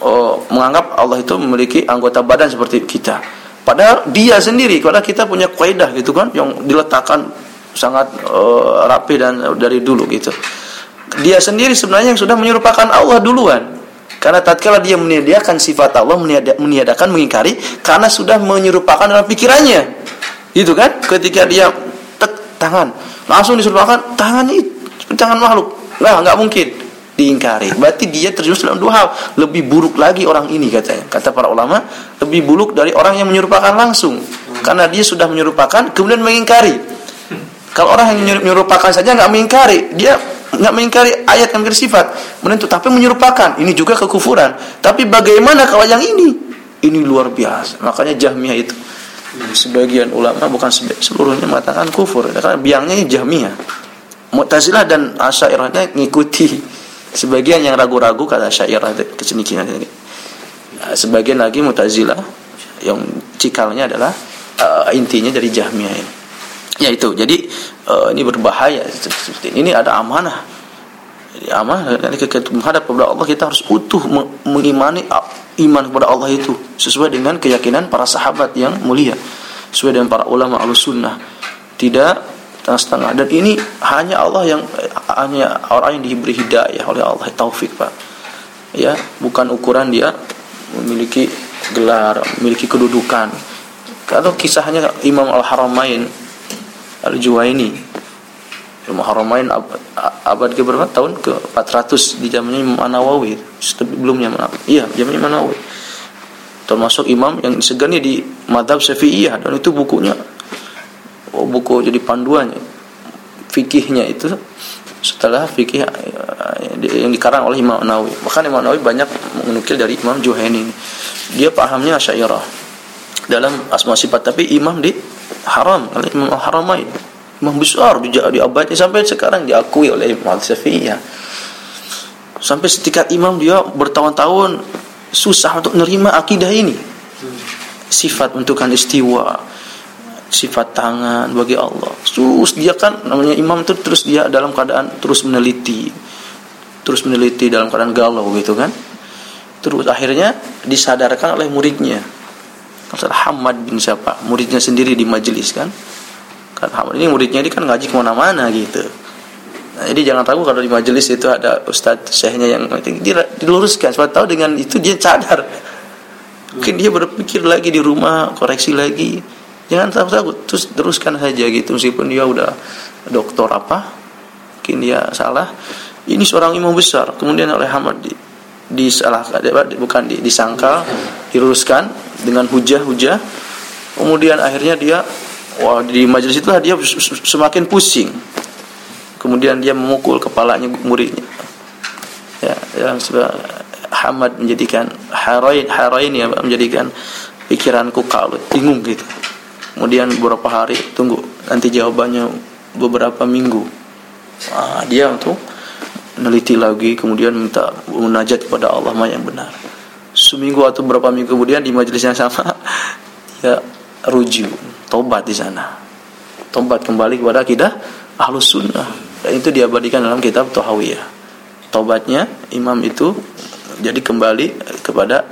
oh, menganggap Allah itu memiliki anggota badan seperti kita. Padahal dia sendiri kalau kita punya kaidah gitu kan yang diletakkan sangat uh, rapi dan dari dulu gitu. Dia sendiri sebenarnya yang sudah menyerupakan Allah duluan. Karena tatkala dia menyediakan sifat Allah meniadakan mengingkari karena sudah menyerupakan dalam pikirannya. Gitu kan? Ketika dia tek tangan, langsung diserupakan tangannya seperti tangan makhluk. Nah, nggak mungkin diingkari. Berarti dia terjerumus dalam dua hal. Lebih buruk lagi orang ini katanya. Kata para ulama, lebih buruk dari orang yang menyerupakan langsung. Karena dia sudah menyerupakan kemudian mengingkari. Kalau orang yang menyerupakan saja nggak mengingkari, dia nggak mengingkari ayat yang bersifat menentu, tapi menyerupakan. Ini juga kekufuran. Tapi bagaimana kalau yang ini? Ini luar biasa. Makanya Jahmiyah itu sebagian ulama bukan seluruhnya mengatakan kufur karena biangnya Jahmiyah. Mu'tazilah dan Asy'ariyah ngikuti. Sebagian yang ragu-ragu kata Asy'ariyah kesenikinan ini. Nah, sebagian lagi Mu'tazilah yang cikalnya adalah uh, intinya dari Jahmiyah ini ya itu. Jadi uh, ini berbahaya. Seperti ini ada amanah. Jadi amanah kita menghadap kepada Allah kita harus utuh mengimani iman kepada Allah itu sesuai dengan keyakinan para sahabat yang mulia sesuai dengan para ulama al-sunnah. Tidak setengah-setengah. Dan ini hanya Allah yang hanya orang yang diberi hidayah oleh Allah. Taufik Pak. Ya bukan ukuran dia memiliki gelar memiliki kedudukan. Kalau kisahnya Imam Al-Haramain Al-Juwaini. Ilmu Haramain abad, abad ke berapa? Tahun ke 400 di zamannya Imam An-Nawawi. Sebelumnya iya zamannya Imam Nawawi termasuk imam yang disegani di madhab Syafi'iyah. Dan itu bukunya oh, buku jadi panduannya fikihnya itu setelah fikih eh, yang dikarang oleh Imam Nawawi bahkan Imam Nawawi banyak menukil dari Imam Juhaini dia pahamnya Asy'ariyah dalam asma sifat tapi imam di haram oleh Imam Al-Haramain. Imam besar di, di abadnya sampai sekarang diakui oleh Imam Al-Syafi'iyah sampai setingkat imam dia bertahun-tahun susah untuk menerima akidah ini. Sifat bentukan istiwa sifat tangan bagi Allah. Sus dia kan namanya imam itu terus dia dalam keadaan terus meneliti terus meneliti dalam keadaan galau gitu kan. Terus akhirnya disadarkan oleh muridnya Masalah Hamad bin siapa? Muridnya sendiri di majelis kan. Kan Hamad ini muridnya ini kan ngaji ke mana-mana gitu. Nah, jadi jangan tahu kalau di majelis itu ada ustadz syekhnya yang dia diluruskan. Sebab tahu dengan itu dia sadar. Mungkin dia berpikir lagi di rumah, koreksi lagi. Jangan takut-takut, terus teruskan saja gitu meskipun dia udah doktor apa, mungkin dia salah. Ini seorang imam besar, kemudian oleh Hamad di, disalahkan, bukan disangkal, diluruskan, dengan hujah-hujah. Kemudian akhirnya dia wah di majelis itu dia semakin pusing. Kemudian dia memukul kepalanya muridnya. Ya yang Hamad menjadikan harain harain ya menjadikan pikiranku kalut bingung gitu. Kemudian beberapa hari tunggu nanti jawabannya beberapa minggu. Nah, dia untuk meneliti lagi kemudian minta munajat kepada Allah yang benar seminggu atau beberapa minggu kemudian di majelis yang sama ya rujuk tobat di sana. Tobat kembali kepada kita ahlus sunnah. Dan itu diabadikan dalam kitab Tohawiyah tobatnya imam itu jadi kembali kepada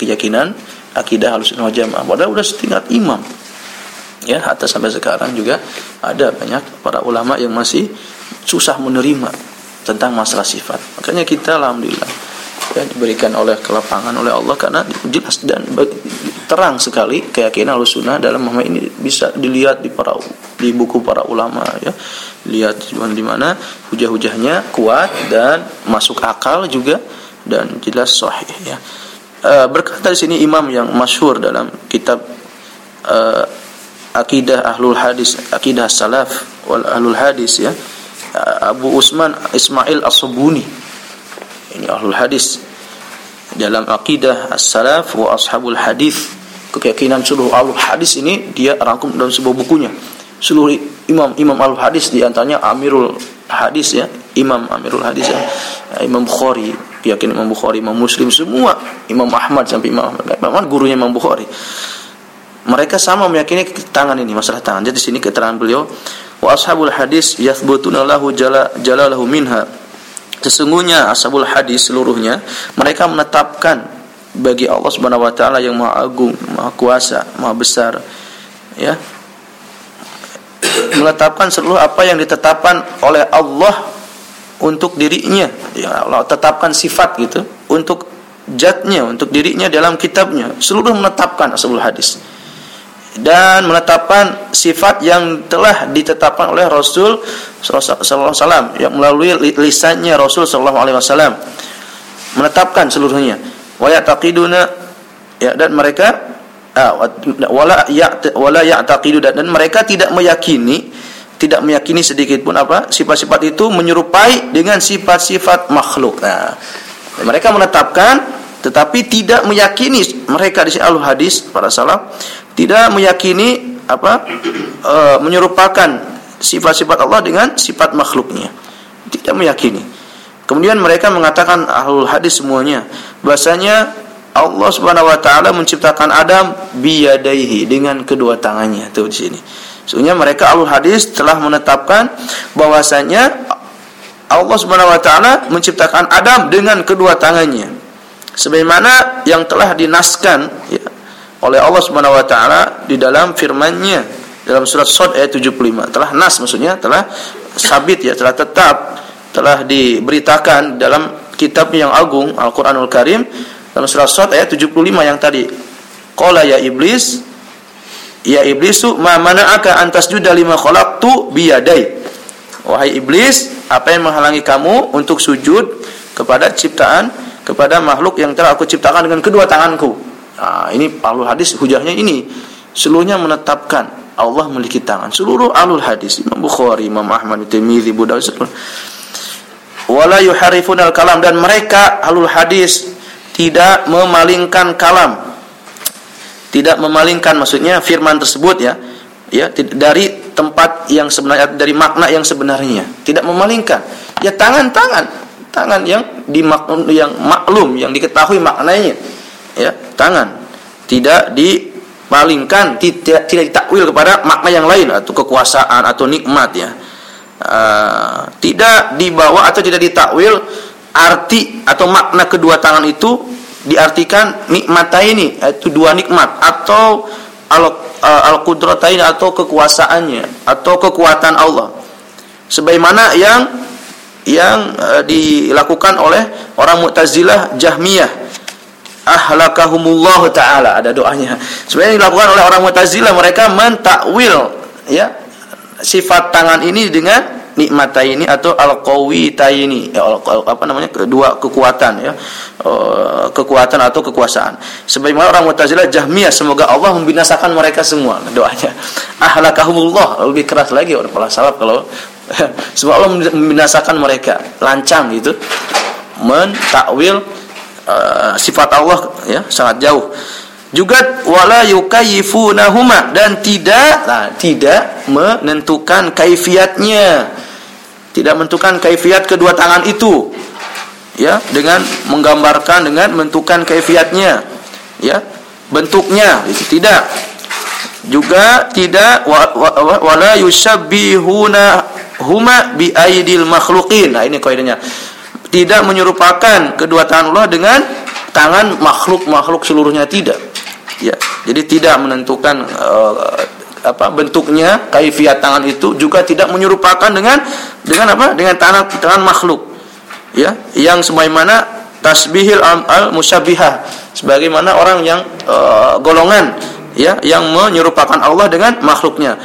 keyakinan akidah halus sunnah jamaah. Padahal sudah setingkat imam. Ya hatta sampai sekarang juga ada banyak para ulama yang masih susah menerima tentang masalah sifat. Makanya kita alhamdulillah ya diberikan oleh kelapangan oleh Allah karena jelas dan terang sekali keyakinan sunnah dalam Muhammad ini bisa dilihat di para di buku para ulama ya lihat di mana hujah-hujahnya kuat dan masuk akal juga dan jelas sahih ya. E, berkata di sini imam yang masyhur dalam kitab e, akidah ahlul hadis, akidah salaf wal ahlul hadis ya. Abu Usman Ismail As-Subuni. Ini ahlul hadis dalam akidah as-salaf wa ashabul hadis keyakinan seluruh ahlul hadis ini dia rangkum dalam sebuah bukunya seluruh imam imam ahlul hadis di antaranya Amirul Hadis ya Imam Amirul Hadis ya Imam Bukhari keyakinan Imam Bukhari, Imam Muslim semua, Imam Ahmad sampai Imam Ahmad, Imam Ahmad gurunya Imam Bukhari. Mereka sama meyakini tangan ini masalah tangan. Jadi sini keterangan beliau, wa ashabul hadis yathbutuna lahu jala jalalahu minha. Sesungguhnya ashabul hadis seluruhnya mereka menetapkan bagi Allah Subhanahu wa taala yang Maha Agung, Maha Kuasa, Maha Besar. Ya. Menetapkan seluruh apa yang ditetapkan oleh Allah untuk dirinya ya Allah tetapkan sifat gitu untuk jatnya untuk dirinya dalam kitabnya seluruh menetapkan asbul hadis dan menetapkan sifat yang telah ditetapkan oleh Rasul sallallahu wasallam yang melalui lisannya Rasul sallallahu alaihi wasallam. Menetapkan seluruhnya. Wa yaqiduna ya dan mereka ah, wala ya wala ya'taqidu dan mereka tidak meyakini tidak meyakini sedikit pun apa sifat-sifat itu menyerupai dengan sifat-sifat makhluk. Nah, mereka menetapkan tetapi tidak meyakini mereka. Di al hadis para salaf tidak meyakini apa e, menyerupakan sifat-sifat Allah dengan sifat makhluknya. Tidak meyakini. Kemudian mereka mengatakan ahlul hadis semuanya bahasanya Allah Subhanahu wa taala menciptakan Adam biyadaihi dengan kedua tangannya tuh di sini. Sesungguhnya mereka alul hadis telah menetapkan bahwasanya Allah Subhanahu wa taala menciptakan Adam dengan kedua tangannya. Sebagaimana yang telah dinaskan ya, oleh Allah Subhanahu wa taala di dalam firman-Nya dalam surat Shad ayat 75. Telah nas maksudnya telah sabit ya, telah tetap, telah diberitakan dalam kitab yang agung Al-Qur'anul Karim dalam surat Shad ayat 75 yang tadi. Qala ya iblis Ya iblisu ma mana'aka antas juda lima khalaqtu biyadai. Wahai iblis, apa yang menghalangi kamu untuk sujud kepada ciptaan kepada makhluk yang telah aku ciptakan dengan kedua tanganku? Nah, ini alul hadis hujahnya ini. Seluruhnya menetapkan Allah memiliki tangan. Seluruh alul hadis Imam Bukhari, Imam Ahmad, Tirmizi, Abu Dawud. Wala yuharifunal kalam dan mereka alul hadis tidak memalingkan kalam. Tidak memalingkan maksudnya firman tersebut ya ya dari tempat yang sebenarnya dari makna yang sebenarnya. Tidak memalingkan. Ya tangan-tangan. Tangan yang dimaklum yang maklum yang diketahui maknanya ya tangan. Tidak dipalingkan tidak tidak ditakwil kepada makna yang lain atau kekuasaan atau nikmat ya. Uh, tidak dibawa atau tidak ditakwil arti atau makna kedua tangan itu diartikan nikmataini itu dua nikmat atau al uh, al atau kekuasaannya atau kekuatan Allah. Sebagaimana yang yang uh, dilakukan oleh orang Mu'tazilah Jahmiyah ahlakahumullah taala. Ada doanya. Sebenarnya dilakukan oleh orang Mu'tazilah mereka mentakwil ya sifat tangan ini dengan nikmataini atau al-qawitaini ya, apa namanya kedua kekuatan ya. Uh, kekuatan atau kekuasaan. Sebagaimana orang Mu'tazilah Jahmiyah semoga Allah membinasakan mereka semua doanya. Ahlakahumullah lebih keras lagi orang para salaf kalau semoga Allah membinasakan mereka. Lancang gitu. Mentakwil uh, sifat Allah ya sangat jauh. Juga wala yukayifunahuma dan tidak nah, tidak menentukan kaifiatnya. Tidak menentukan kaifiat kedua tangan itu ya dengan menggambarkan dengan menentukan kaifiatnya ya bentuknya itu tidak. Juga tidak wala yusabbihuna huma bi aidil makhluqin. Nah ini kaidahnya tidak menyerupakan kedua tangan Allah dengan tangan makhluk-makhluk seluruhnya tidak. Ya jadi tidak menentukan uh, apa bentuknya kaifiat tangan itu juga tidak menyerupakan dengan dengan apa? Dengan tangan tangan makhluk. Ya yang sebagaimana tasbihil al musyabbihah sebagaimana orang yang uh, golongan ya yang menyerupakan Allah dengan makhluknya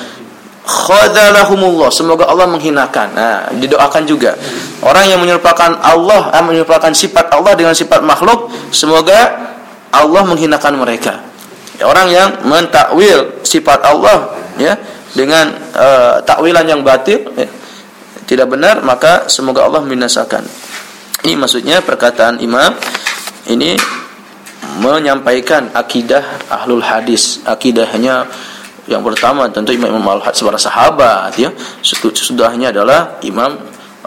khadalahumullah. Semoga Allah menghinakan. Nah didoakan juga. Orang yang menyerupakan Allah eh, menyerupakan sifat Allah dengan sifat makhluk semoga Allah menghinakan mereka. Orang yang mentakwil sifat Allah ya dengan uh, takwilan yang batil ya, tidak benar maka semoga Allah membinasakan. Ini maksudnya perkataan imam. Ini menyampaikan akidah ahlul hadis. Akidahnya yang pertama tentu imam imam para sahabat ya. Sudahnya adalah imam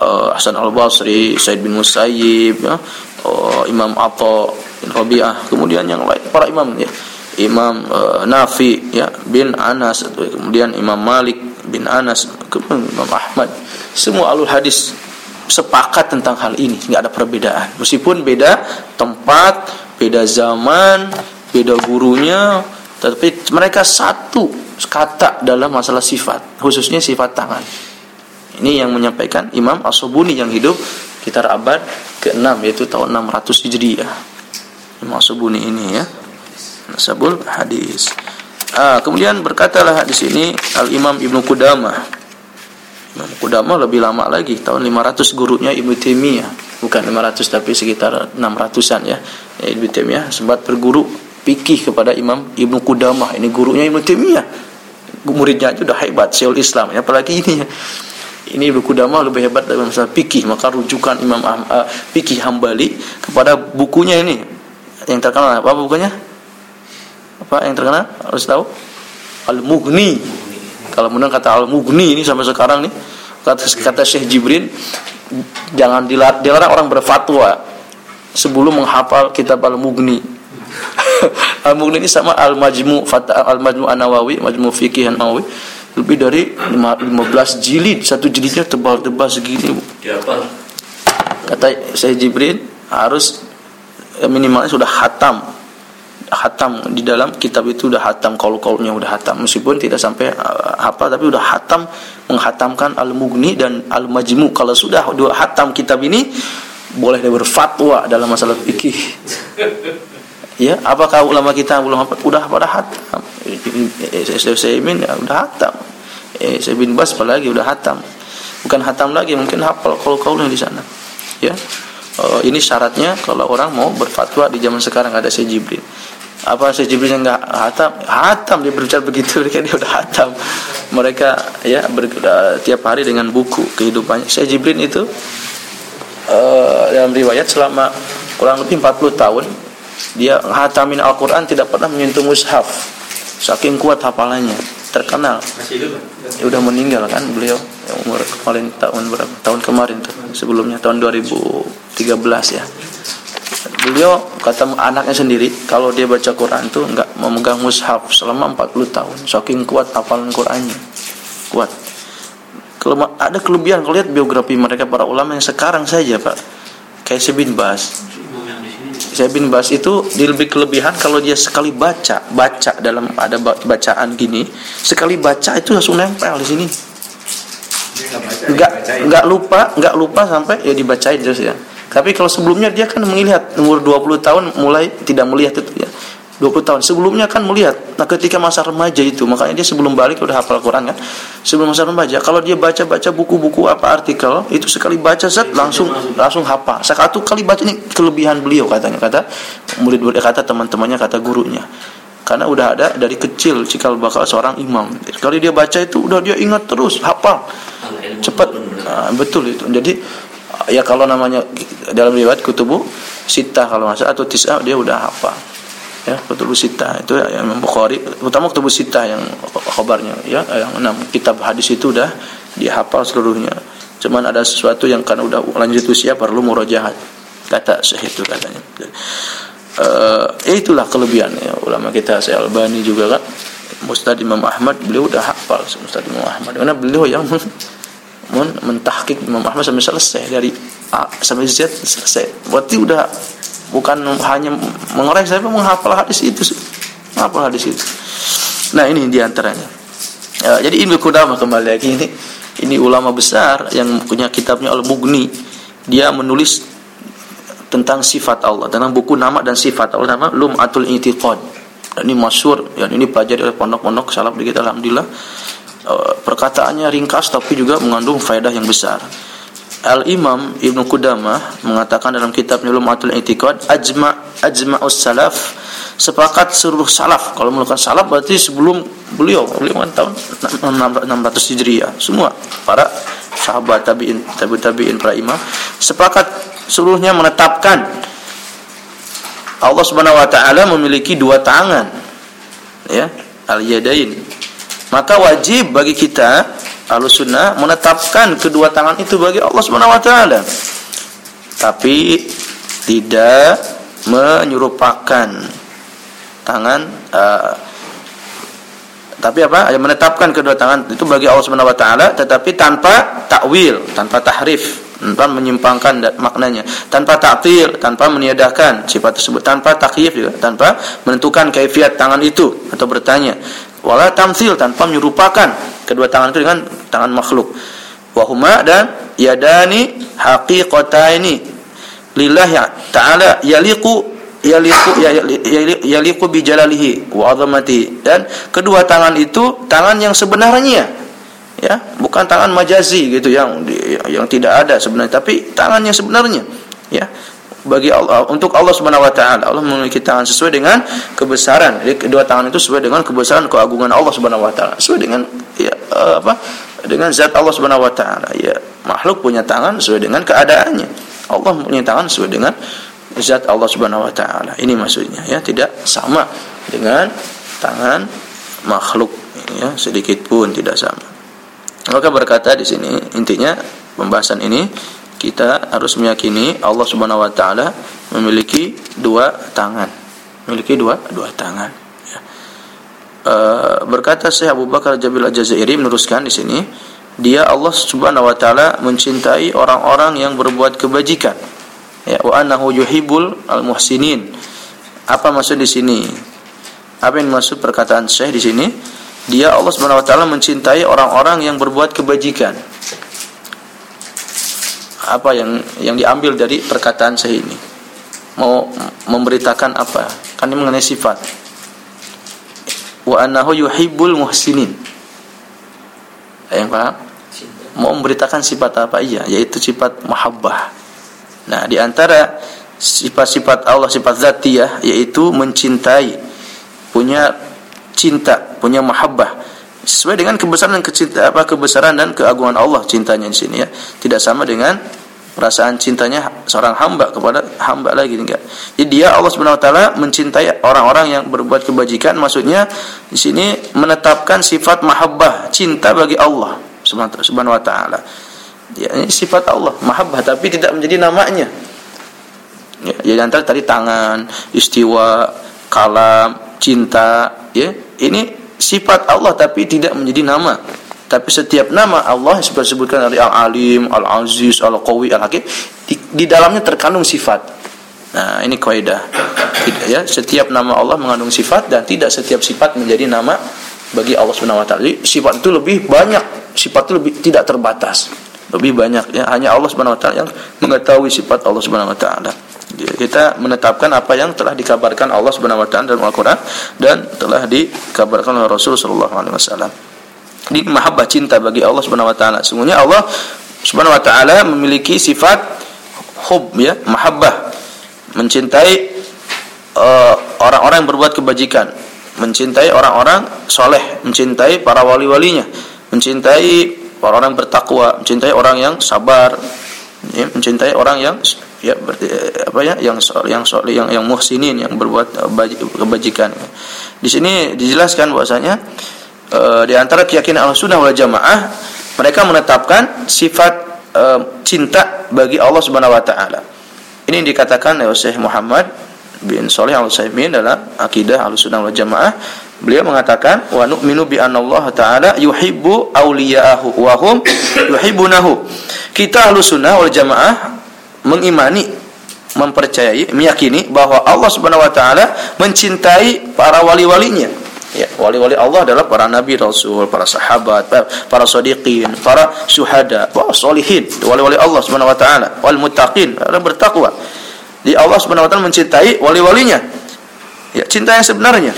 uh, Hasan al Basri Said bin Musayyib ya. Uh, imam Atha bin Rabi'ah kemudian yang lain. Para imam ya. Imam uh, Nafi ya bin Anas kemudian Imam Malik bin Anas kemudian Imam Ahmad. Semua alul hadis sepakat tentang hal ini. Nggak ada perbedaan. Meskipun beda tempat beda zaman beda gurunya tapi mereka satu kata dalam masalah sifat khususnya sifat tangan ini yang menyampaikan Imam As-Subuni yang hidup sekitar abad ke-6 yaitu tahun 600 Hijriah Imam As-Subuni ini ya nasabul hadis. Ah, kemudian berkatalah di sini Al Imam Ibnu Qudamah. Imam Qudamah lebih lama lagi, tahun 500 gurunya Ibnu Taimiyah. Bukan 500 tapi sekitar 600-an ya. ya Ibnu Taimiyah sempat berguru fikih kepada Imam Ibnu Qudamah. Ini gurunya Ibnu Taimiyah. Muridnya itu udah hebat, Syaikhul Islam. Apalagi ini ya. Ini Ibnu Qudamah lebih hebat dalam masalah fikih, maka rujukan Imam uh, fikih Hambali kepada bukunya ini yang terkenal apa bukunya? apa yang terkenal harus tahu Al-Mughni kalau menurut kata Al-Mughni ini sampai sekarang nih kata, kata Syekh Jibrin jangan dilarang orang berfatwa sebelum menghafal kitab Al-Mughni Al-Mughni ini sama Al-Majmu Al-Majmu An-Nawawi Majmu Fiqih An-Nawawi. Lebih dari 15 jilid satu jilidnya tebal-tebal segini kata Syekh Jibrin harus minimalnya sudah hatam. Hatam di dalam kitab itu udah hatam kaul-kaulnya udah hatam. Meskipun tidak sampai uh, hafal tapi udah hatam menghatamkan al-mughni dan al-majmu. Kalau sudah dua hatam kitab ini boleh dia berfatwa dalam masalah fikih ya apakah ulama kita belum hafal udah pada hatam. Saya min ya udah hatam. Eh saya bin Bas apalagi udah hatam. Bukan hatam lagi mungkin hafal kaul-kaulnya di sana. Ya. Uh, ini syaratnya kalau orang mau berfatwa di zaman sekarang ada Syekh Jibril. Apa saya Jibril yang enggak hatam? Hatam dia berbicara begitu mereka dia udah hatam. Mereka ya tiap hari dengan buku kehidupannya. Saya Jibril itu uh, dalam riwayat selama kurang lebih 40 tahun dia hatamin Al-Quran tidak pernah menyentuh mushaf. Saking kuat hafalannya terkenal. Masih ya, udah meninggal kan beliau ya, umur kemarin tahun berapa tahun kemarin tuh sebelumnya tahun 2013 ya. Beliau kata anaknya sendiri kalau dia baca Quran tuh nggak memegang mushaf selama 40 tahun saking kuat hafalan Qurannya. Kuat. Kalau ada kelebihan kalau lihat biografi mereka para ulama yang sekarang saja pak. Kayak Sebin Bas saya bin Bas itu lebih kelebihan kalau dia sekali baca baca dalam ada bacaan gini sekali baca itu langsung nempel di sini nggak nggak lupa nggak lupa sampai ya dibacain terus ya tapi kalau sebelumnya dia kan melihat umur 20 tahun mulai tidak melihat itu ya. 20 tahun sebelumnya kan melihat. Nah, ketika masa remaja itu, makanya dia sebelum balik udah hafal Quran kan. Sebelum masa remaja, kalau dia baca-baca buku-buku apa artikel, itu sekali baca set langsung langsung hafal. Satu kali baca ini kelebihan beliau katanya, kata murid-murid kata teman-temannya, kata gurunya. Karena udah ada dari kecil cikal bakal seorang imam. Sekali dia baca itu udah dia ingat terus, hafal. Cepat. Nah, betul itu. Jadi ya kalau namanya dalam riwayat kutubu sita kalau masa atau tis'a dia udah hafal ya kutubu sita. Itu yang Bukhari utama kutubu sita yang kabarnya ya yang enam kitab hadis itu udah dihafal seluruhnya. Cuman ada sesuatu yang karena udah lanjut usia perlu murojahat kata syekh itu katanya. Uh, itulah kelebihannya ulama kita Syekh Albani juga kan. Mustad Imam Ahmad beliau udah hafal Mustad Imam Ahmad. Karena beliau yang men mentahkik Imam Ahmad sampai selesai dari A sampai Z selesai. Berarti udah bukan hanya mengorek saya menghafal hadis itu. Menghafal hadis itu. Nah ini di antaranya ya, jadi Ibnu Qudamah kembali lagi ini ini ulama besar yang punya kitabnya Al-Mughni. Dia menulis tentang sifat Allah tentang buku nama dan sifat Allah nama Lum'atul Itiqad. Ini masyur ya ini pelajari oleh pondok-pondok salaf di kita alhamdulillah. Eh, perkataannya ringkas tapi juga mengandung faedah yang besar Al-Imam Ibnu Qudamah mengatakan dalam kitab Nulumatul I'tiqad ajma ajma'us salaf. Sepakat seluruh salaf. Kalau melakukan salaf berarti sebelum beliau beliau kan tahun 600 Hijriah. Semua para sahabat tabi'in tabi tabi'in para imam sepakat seluruhnya menetapkan Allah Subhanahu wa taala memiliki dua tangan ya al-yadain. Maka wajib bagi kita Ahlussunnah menetapkan kedua tangan itu bagi Allah Subhanahu wa taala. Tapi tidak menyerupakan tangan uh, tapi apa? Menetapkan kedua tangan itu bagi Allah Subhanahu wa taala tetapi tanpa takwil, tanpa tahrif, tanpa menyimpangkan maknanya, tanpa ta'til, tanpa meniadakan sifat tersebut, tanpa takyif juga, tanpa menentukan kaifiat tangan itu atau bertanya wala tamsil tanpa menyerupakan kedua tangan itu dengan tangan makhluk. Wahuma dan yadani haqiqataini. Lillahi ta'ala yaliqu yaliqu ya, yaliqu bi jalalihi wa azamati. Dan kedua tangan itu tangan yang sebenarnya ya bukan tangan majazi gitu yang yang tidak ada sebenarnya tapi tangan yang sebenarnya ya bagi Allah untuk Allah Subhanahu wa taala. Allah memiliki tangan sesuai dengan kebesaran. Jadi kedua tangan itu sesuai dengan kebesaran keagungan Allah Subhanahu wa taala. Sesuai dengan ya uh, apa? Dengan zat Allah Subhanahu wa taala. Ya, makhluk punya tangan sesuai dengan keadaannya. Allah punya tangan sesuai dengan zat Allah Subhanahu wa taala. Ini maksudnya ya, tidak sama dengan tangan makhluk ya, sedikit pun tidak sama. Maka berkata di sini intinya pembahasan ini kita harus meyakini Allah Subhanahu wa taala memiliki dua tangan. Memiliki dua dua tangan ya. E, berkata Syekh Abu Bakar Jabil Al-Jazairi meneruskan di sini, dia Allah Subhanahu wa taala mencintai orang-orang yang berbuat kebajikan. Ya, wa annahu yuhibbul al-muhsinin. Apa maksud di sini? Apa yang maksud perkataan Syekh di sini? Dia Allah Subhanahu wa taala mencintai orang-orang yang berbuat kebajikan apa yang yang diambil dari perkataan saya ini. Mau memberitakan apa? Kan ini mengenai sifat. Wa annahu yuhibbul muhsinin. Yang paham? Mau memberitakan sifat apa? Iya yaitu sifat mahabbah. Nah di antara sifat-sifat Allah sifat zatiyah yaitu mencintai punya cinta punya mahabbah sesuai dengan kebesaran dan kecinta apa kebesaran dan keagungan Allah cintanya di sini ya. Tidak sama dengan perasaan cintanya seorang hamba kepada hamba lagi enggak. Jadi dia Allah Subhanahu wa taala mencintai orang-orang yang berbuat kebajikan maksudnya di sini menetapkan sifat mahabbah, cinta bagi Allah Subhanahu wa taala. Ya, ini sifat Allah, mahabbah tapi tidak menjadi namanya. Ya, jadi antara tadi tangan, istiwa, kalam, cinta, ya. Ini sifat Allah tapi tidak menjadi nama. Tapi setiap nama Allah yang seperti disebutkan dari Al-Alim, Al-Aziz, Al-Qawi, Al-Hakim di, di dalamnya terkandung sifat. Nah, ini kaidah. Ya, setiap nama Allah mengandung sifat dan tidak setiap sifat menjadi nama bagi Allah Subhanahu wa taala. sifat itu lebih banyak, sifat itu lebih tidak terbatas. Lebih banyak ya, hanya Allah Subhanahu wa taala yang mengetahui sifat Allah Subhanahu wa taala kita menetapkan apa yang telah dikabarkan Allah Subhanahu wa taala dalam Al-Qur'an dan telah dikabarkan oleh Rasul sallallahu alaihi wasallam. Di mahabbah cinta bagi Allah Subhanahu wa taala. Sungguhnya Allah Subhanahu wa taala memiliki sifat hub ya, mahabbah. Mencintai uh, orang-orang uh, yang berbuat kebajikan, mencintai orang-orang soleh, mencintai para wali-walinya, mencintai orang-orang bertakwa, mencintai orang yang sabar, ya, mencintai orang yang ya berarti apa ya yang yang yang yang muhsinin yang berbuat kebajikan di sini dijelaskan bahwasanya e, di antara keyakinan Ahlussunnah wal Jamaah mereka menetapkan sifat e, cinta bagi Allah Subhanahu wa taala. Ini dikatakan oleh Syekh Muhammad bin Shalih Al-Utsaimin dalam akidah Ahlussunnah wal Jamaah. Beliau mengatakan wa nu'minu bi Allah taala yuhibbu awliya'ahu wa hum yuhibbunahu. Kita Ahlussunnah wal Jamaah mengimani mempercayai meyakini bahwa Allah Subhanahu wa taala mencintai para wali-walinya. Ya wali-wali Allah adalah para nabi rasul para sahabat para sadiqin para syuhada para solihin wali-wali Allah Subhanahu wa taala. Wal muttaqin orang bertakwa. Di Allah Subhanahu wa taala mencintai wali-walinya. Ya cinta yang sebenarnya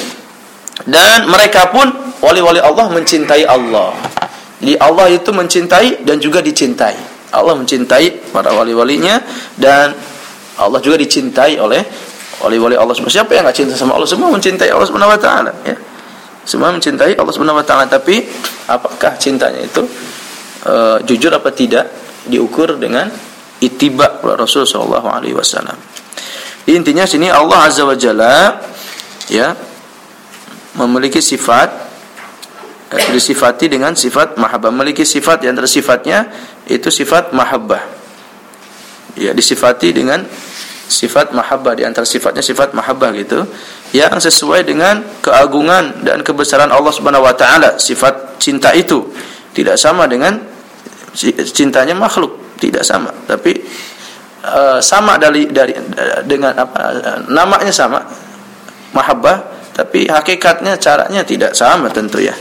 dan mereka pun wali-wali Allah mencintai Allah di Allah itu mencintai dan juga dicintai Allah mencintai para wali-walinya dan Allah juga dicintai oleh wali-wali Allah Siapa yang nggak cinta sama Allah? Semua mencintai Allah Subhanahu wa taala, ya. Semua mencintai Allah Subhanahu wa taala, tapi apakah cintanya itu uh, jujur apa tidak diukur dengan itiba oleh Rasul sallallahu alaihi wasallam. Intinya sini Allah Azza wa Jalla ya memiliki sifat ya, disifati dengan sifat mahabbah memiliki sifat yang tersifatnya itu sifat mahabbah ya disifati dengan sifat mahabbah di antara sifatnya sifat mahabbah gitu yang sesuai dengan keagungan dan kebesaran Allah Subhanahu wa taala. Sifat cinta itu tidak sama dengan cintanya makhluk, tidak sama. Tapi uh, sama dari dari dengan apa namanya sama mahabbah, tapi hakikatnya caranya tidak sama tentu ya.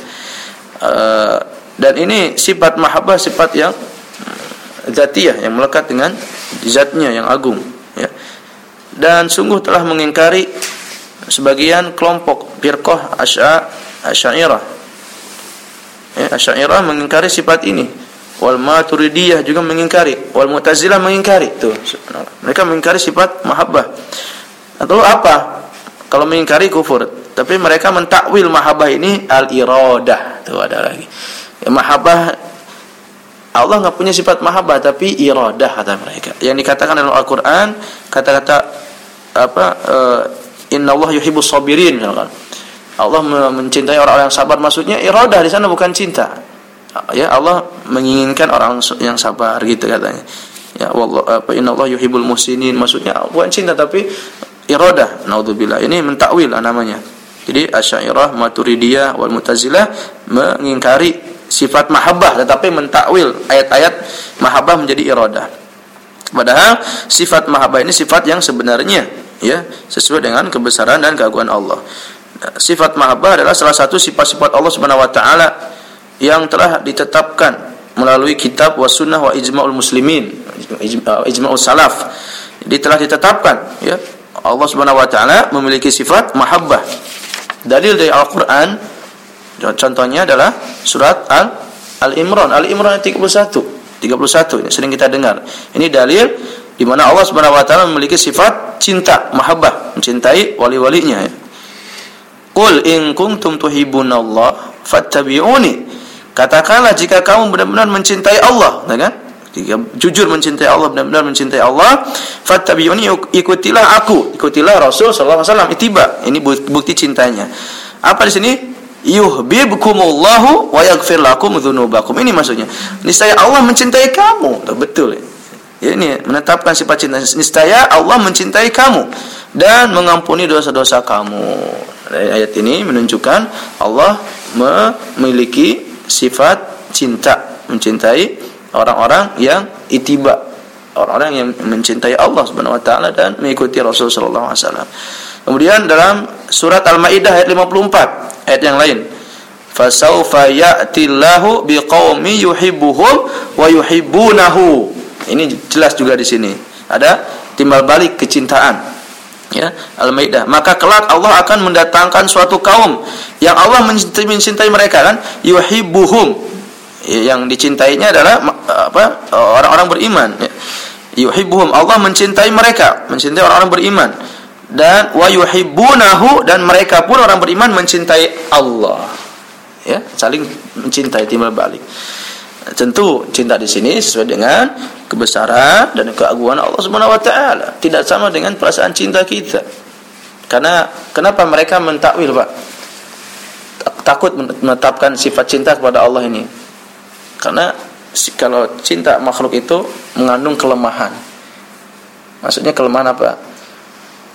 Uh, dan ini sifat mahabbah sifat yang zatiyah yang melekat dengan zatnya yang agung ya. Dan sungguh telah mengingkari sebagian kelompok firqah Asya Asy'ariyah. Ya, Asy'ariyah mengingkari sifat ini. Wal Maturidiyah juga mengingkari, wal Mu'tazilah mengingkari. Tuh, mereka mengingkari sifat mahabbah. Atau apa? Kalau mengingkari kufur. Tapi mereka mentakwil mahabbah ini al-iradah. Tuh ada lagi. Ya, mahabbah Allah nggak punya sifat mahabbah tapi iradah kata mereka. Yang dikatakan dalam Al-Qur'an kata-kata apa uh, Inna Allah yuhibbu sabirin. Allah mencintai orang-orang yang sabar maksudnya iradah di sana bukan cinta. Ya Allah menginginkan orang yang sabar gitu katanya. Ya Allah apa inna Allah yuhibbul musinin maksudnya bukan cinta tapi iradah. Naudzubillah. Ini mentakwil namanya. Jadi Asy'ariyah, Maturidiyah wal Mu'tazilah mengingkari sifat mahabbah tetapi mentakwil ayat-ayat mahabbah menjadi iradah. Padahal sifat mahabbah ini sifat yang sebenarnya ya sesuai dengan kebesaran dan keagungan Allah. Sifat mahabbah adalah salah satu sifat-sifat Allah Subhanahu wa taala yang telah ditetapkan melalui kitab wa sunnah wa ijma'ul muslimin, ijma'ul salaf. Jadi telah ditetapkan ya Allah Subhanahu wa taala memiliki sifat mahabbah. Dalil dari Al-Qur'an contohnya adalah surat Al Al-Imran, Al-Imran 31. 31 ini sering kita dengar. Ini dalil di mana Allah Subhanahu wa taala memiliki sifat cinta, mahabbah, mencintai wali-walinya. Qul in kuntum tuhibbunallaha fattabi'uni. Katakanlah jika kamu benar-benar mencintai Allah, ya kan? Jika jujur mencintai Allah, benar-benar mencintai Allah, fattabi'uni ikutilah aku, ikutilah Rasul sallallahu alaihi wasallam. Itiba, ini bukti cintanya. Apa di sini? yuhibbukumullahu wa yaghfir lakum dzunubakum. Ini maksudnya. Niscaya Allah mencintai kamu. Betul. Ya? Ya, ini menetapkan sifat cinta niscaya Allah mencintai kamu dan mengampuni dosa-dosa kamu. Ayat ini menunjukkan Allah memiliki sifat cinta, mencintai orang-orang yang itiba, orang-orang yang mencintai Allah Subhanahu wa taala dan mengikuti Rasul sallallahu alaihi wasallam. Kemudian dalam surat Al-Maidah ayat 54, ayat yang lain, fasaufa ya'tillahu biqaumi yuhibbuhum wa yuhibbunahu ini jelas juga di sini. Ada timbal balik kecintaan. Ya, Al-Maidah. Maka kelak Allah akan mendatangkan suatu kaum yang Allah mencintai, mencintai mereka kan, yuhibbuhum. Ya, yang dicintainya adalah apa? orang-orang beriman, ya. Yuhibbuhum. Allah mencintai mereka, mencintai orang-orang beriman. Dan wa yuhibbunahu dan mereka pun orang beriman mencintai Allah. Ya, saling mencintai timbal balik. Tentu cinta di sini sesuai dengan kebesaran dan keagungan Allah Subhanahu wa taala, tidak sama dengan perasaan cinta kita. Karena kenapa mereka mentakwil, Pak? Takut menetapkan sifat cinta kepada Allah ini. Karena kalau cinta makhluk itu mengandung kelemahan. Maksudnya kelemahan apa?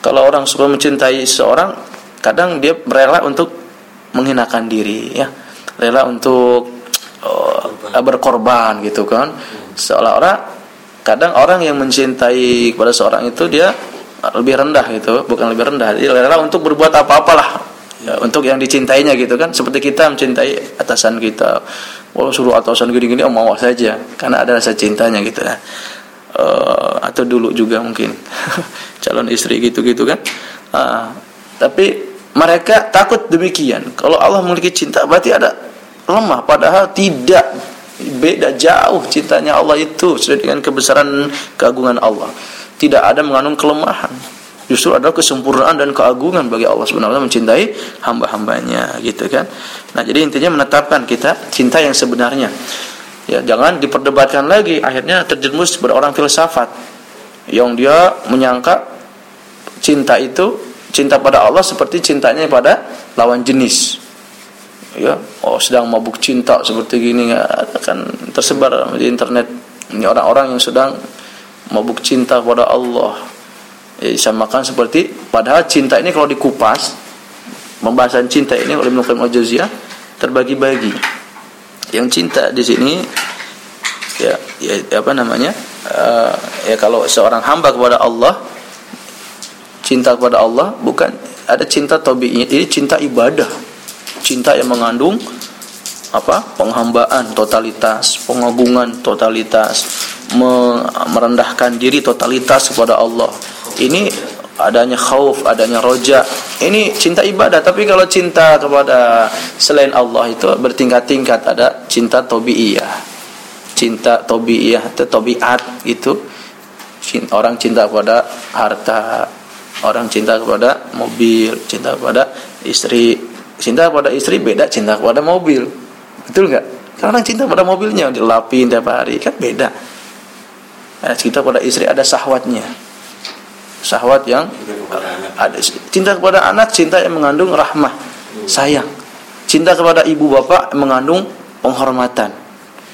Kalau orang suka mencintai seorang, kadang dia rela untuk menghinakan diri, ya, rela untuk uh, berkorban gitu kan seolah-olah kadang orang yang mencintai kepada seorang itu dia lebih rendah gitu bukan lebih rendah dia rela untuk berbuat apa-apalah ya, untuk yang dicintainya gitu kan seperti kita mencintai atasan kita. Walau suruh atasan gini-gini oh mau saja karena ada rasa cintanya gitu ya. Uh, atau dulu juga mungkin calon istri gitu-gitu kan. Uh, tapi mereka takut demikian. Kalau Allah memiliki cinta berarti ada lemah padahal tidak. Beda jauh cintanya Allah itu sudah dengan kebesaran keagungan Allah. Tidak ada mengandung kelemahan justru ada kesempurnaan dan keagungan bagi Allah Subhanahu wa mencintai hamba-hambanya gitu kan? Nah jadi intinya menetapkan kita cinta yang sebenarnya. Ya jangan diperdebatkan lagi. Akhirnya terjerumus berorang filsafat yang dia menyangka cinta itu cinta pada Allah seperti cintanya pada lawan jenis. Ya oh sedang mabuk cinta seperti gini akan tersebar di internet. Ini orang-orang yang sedang mabuk cinta kepada Allah ya disamakan seperti padahal cinta ini kalau dikupas pembahasan cinta ini oleh Ibnu Qayyim al-Jauziyah terbagi-bagi. Yang cinta di sini ya, ya apa namanya uh, ya kalau seorang hamba kepada Allah cinta kepada Allah bukan ada cinta tabi'i ini cinta ibadah. Cinta yang mengandung apa penghambaan totalitas pengagungan totalitas merendahkan diri totalitas kepada Allah ini adanya khauf adanya roja. Ini cinta ibadah tapi kalau cinta kepada selain Allah itu bertingkat-tingkat. Ada cinta tobiiyah. Cinta tobiiyah atau tobiat itu orang cinta kepada harta orang cinta kepada mobil cinta kepada istri. Cinta pada istri beda cinta pada mobil. Betul nggak? Karena cinta pada mobilnya dilapin tiap hari kan beda. Nah, cinta pada istri ada sahwatnya sahwat yang ada. Cinta kepada anak cinta yang mengandung rahmah sayang. Cinta kepada ibu bapak mengandung penghormatan.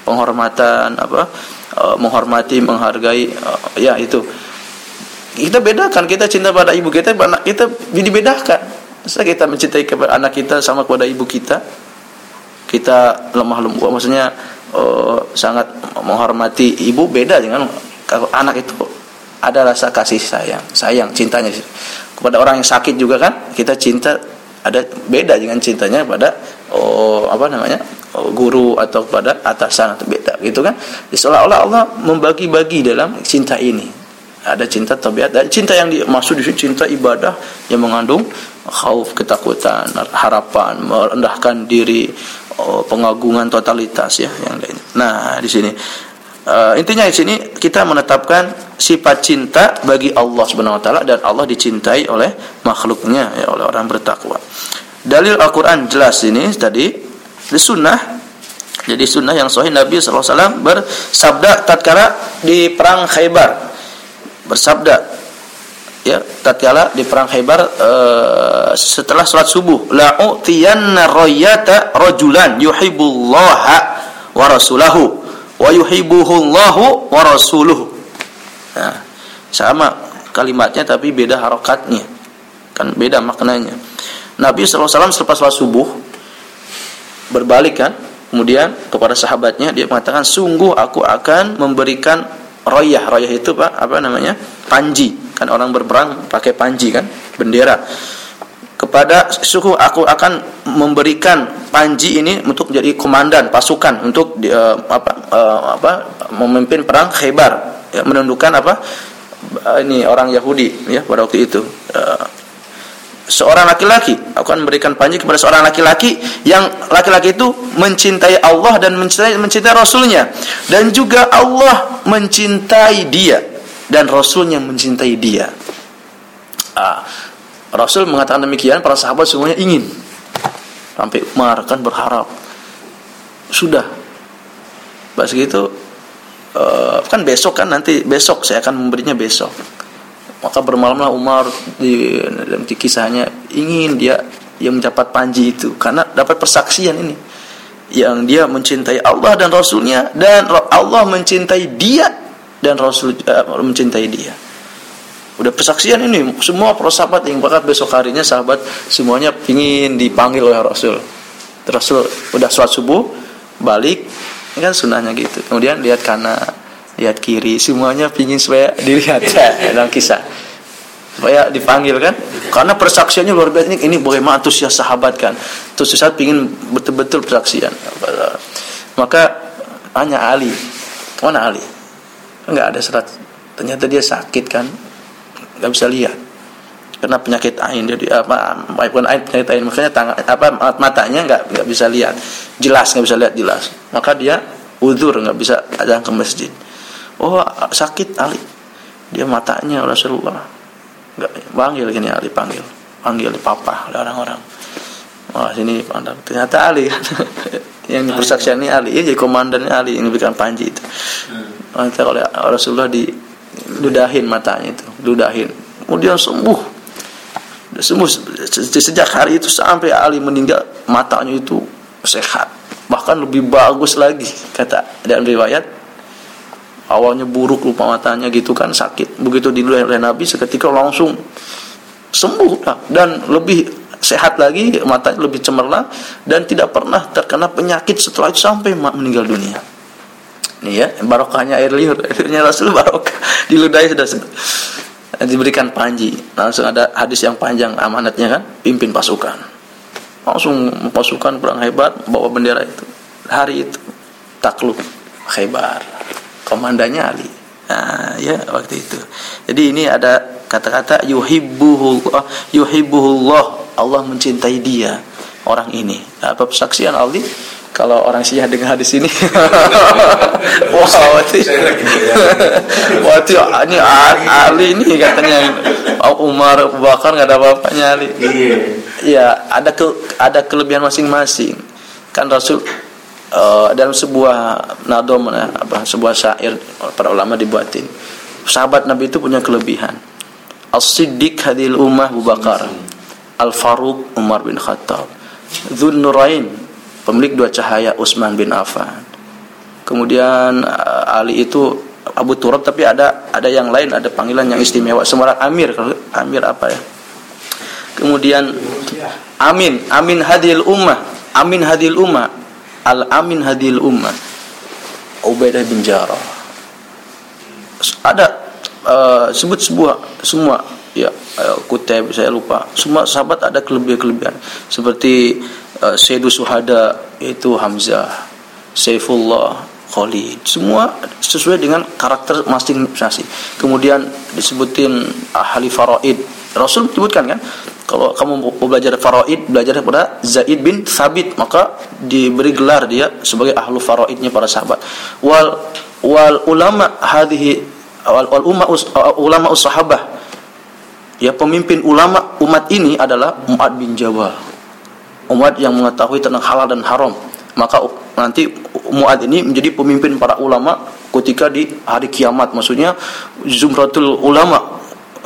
Penghormatan apa? Uh, menghormati menghargai uh, ya itu. Kita bedakan kita cinta pada ibu kita anak kita dibedakan. Masa kita mencintai kepada anak kita sama kepada ibu kita? Kita lemah lembut, maksudnya uh, sangat menghormati ibu beda dengan anak itu ada rasa kasih sayang, sayang cintanya. Kepada orang yang sakit juga kan kita cinta ada beda dengan cintanya pada oh apa namanya oh, guru atau pada atasan atau beda gitu kan. Seolah-olah Allah membagi-bagi dalam cinta ini. Ada cinta tabiat dan cinta yang dimaksud di cinta ibadah yang mengandung khauf ketakutan harapan merendahkan diri oh, pengagungan totalitas ya yang lain nah di sini uh, intinya di sini kita menetapkan sifat cinta bagi Allah Subhanahu wa taala dan Allah dicintai oleh makhluknya ya oleh orang bertakwa. Dalil Al-Qur'an jelas ini tadi di sunnah jadi sunnah yang sahih Nabi SAW bersabda tatkala di perang Khaybar bersabda ya tatkala di perang Khaybar uh, setelah salat subuh la utiyanna rayata rajulan yuhibbullaha wa rasulahu wa yuhibbuhu Allahu wa rasuluhu. Nah, sama kalimatnya tapi beda harokatnya. Kan beda maknanya. Nabi SAW selepas salat subuh berbalik kan kemudian kepada sahabatnya dia mengatakan sungguh aku akan memberikan royah. Royah itu pak apa namanya? Panji. Kan orang berperang pakai panji kan bendera kepada suku aku akan memberikan panji ini untuk menjadi komandan pasukan untuk uh, apa uh, apa memimpin perang Khaybar. Ya, menundukkan apa uh, ini orang Yahudi ya pada waktu itu. Uh, seorang laki-laki akan memberikan panji kepada seorang laki-laki yang laki-laki itu mencintai Allah dan mencintai mencintai Rasulnya. Dan juga Allah mencintai dia dan Rasulnya mencintai dia. Ah, Rasul mengatakan demikian, para sahabat semuanya ingin. Sampai Umar kan berharap. Sudah. pas gitu uh, kan besok kan nanti besok saya akan memberinya besok maka bermalamlah Umar di dalam kisahnya ingin dia yang mendapat panji itu karena dapat persaksian ini yang dia mencintai Allah dan Rasulnya dan Allah mencintai dia dan Rasul uh, mencintai dia udah persaksian ini semua para sahabat yang bakat besok harinya sahabat semuanya ingin dipanggil oleh Rasul. Rasul udah sholat subuh balik ini kan sunnahnya gitu. Kemudian lihat kanan lihat kiri semuanya pingin supaya dilihat dalam kisah. Supaya dipanggil kan? Karena persaksiannya luar biasa. Ini, ini bagaimana antusias sahabat kan? Terus saat pingin betul-betul persaksian. Maka hanya Ali mana Ali? Enggak ada serat ternyata dia sakit kan nggak bisa lihat. Karena penyakit ain jadi apa bukan ain penyakit ain makanya tangan apa matanya nggak nggak bisa lihat. Jelas nggak bisa lihat jelas. Maka dia udur nggak bisa datang ke masjid. Oh sakit Ali. Dia matanya Rasulullah. Nggak panggil gini Ali panggil. Panggil papa oleh orang-orang. Oh sini pandang. Ternyata Ali. Yang bersaksian ini Ali. Ya jadi komandannya Ali yang berikan panji itu. Hmm. nanti oleh Rasulullah di ludahin matanya itu ludahin kemudian sembuh. Sembuh. Sejak hari itu sampai Ali meninggal matanya itu sehat. Bahkan lebih bagus lagi kata dalam riwayat. Awalnya buruk lupa matanya gitu kan sakit. Begitu diludahin oleh Nabi seketika langsung sembuh dan lebih sehat lagi matanya lebih cemerlang dan tidak pernah terkena penyakit setelah itu sampai meninggal dunia Nih ya, barokahnya air liur. Airnya Rasul barokah. Diludahi sudah diberikan panji. Langsung ada hadis yang panjang amanatnya kan, pimpin pasukan. Langsung pasukan perang hebat bawa bendera itu. Hari itu takluk hebat. Komandannya Ali. Nah, ya waktu itu. Jadi ini ada kata-kata yuhibbuhullah yuhibbuhullah Allah mencintai dia orang ini. Apa persaksian Ali? Kalau orang Syiah dengar hadis ini wah waktu waktu ini Ali ini katanya. Umar Bakar nggak ada bapaknya Ali. Iya. Ya ada ke, ada kelebihan masing-masing. Kan Rasul uh, dalam sebuah nadom apa sebuah syair para ulama dibuatin. Sahabat Nabi itu punya kelebihan. As-Siddiq hadil ummah Abu Bakar. Al-Faruq Umar bin Khattab. Dzun Nurain pemilik dua cahaya Utsman bin Affan. Kemudian uh, Ali itu Abu Turab tapi ada ada yang lain ada panggilan yang istimewa. Semua Amir Amir apa ya? Kemudian Amin Amin hadil ummah Amin hadil ummah Al Amin hadil ummah. Ubaidah bin Jarrah. Ada uh, sebut sebuah semua ya uh, saya lupa. Semua sahabat ada kelebihan-kelebihan seperti uh, Sayyidu Suhada itu Hamzah, Saifullah, Khalid, semua sesuai dengan karakter masing-masing. Kemudian disebutin ahli faraid. Rasul menyebutkan kan, kalau kamu mau belajar faraid, belajar kepada Zaid bin Thabit, maka diberi gelar dia sebagai ahlu faraidnya para sahabat. Wal wal ulama hadhihi wal, wal umma us, ulama us sahabah ya pemimpin ulama umat ini adalah Mu'ad bin Jabal umat yang mengetahui tentang halal dan haram maka nanti Muad ini menjadi pemimpin para ulama ketika di hari kiamat. Maksudnya zumratul ulama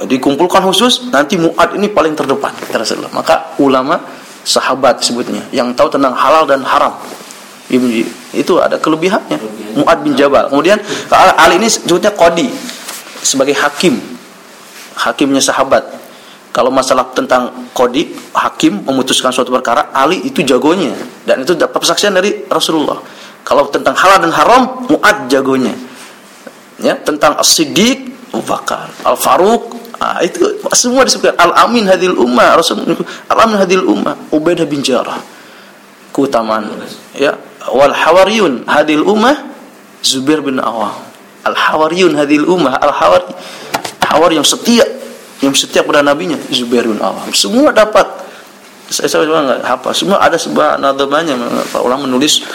dikumpulkan khusus nanti Muad ini paling terdepan Rasulullah. Maka ulama sahabat sebutnya yang tahu tentang halal dan haram. Itu ada kelebihannya. Muad bin Jabal. Kemudian Ali ini sebutnya Qadi sebagai hakim. Hakimnya sahabat kalau masalah tentang kodi hakim memutuskan suatu perkara Ali itu jagonya. Dan itu dapat persaksian dari Rasulullah. Kalau tentang halal dan haram Muad jagonya. Ya tentang As-Siddiq Al-Faruq ah, itu semua disebutkan. Al-Amin hadil ummah Rasul Al-Amin hadil ummah Ubaidah bin Jarrah. Keutamaan. Ya wal hawariyun hadil ummah Zubair bin Awam. Al-Hawariyun hadil ummah Al-Hawari. Hawari yang setia yang setiap pada nabinya Zubair bin Awam. Semua dapat. Saya saya nggak apa semua ada sebuah nadamanya. Para ulama menulis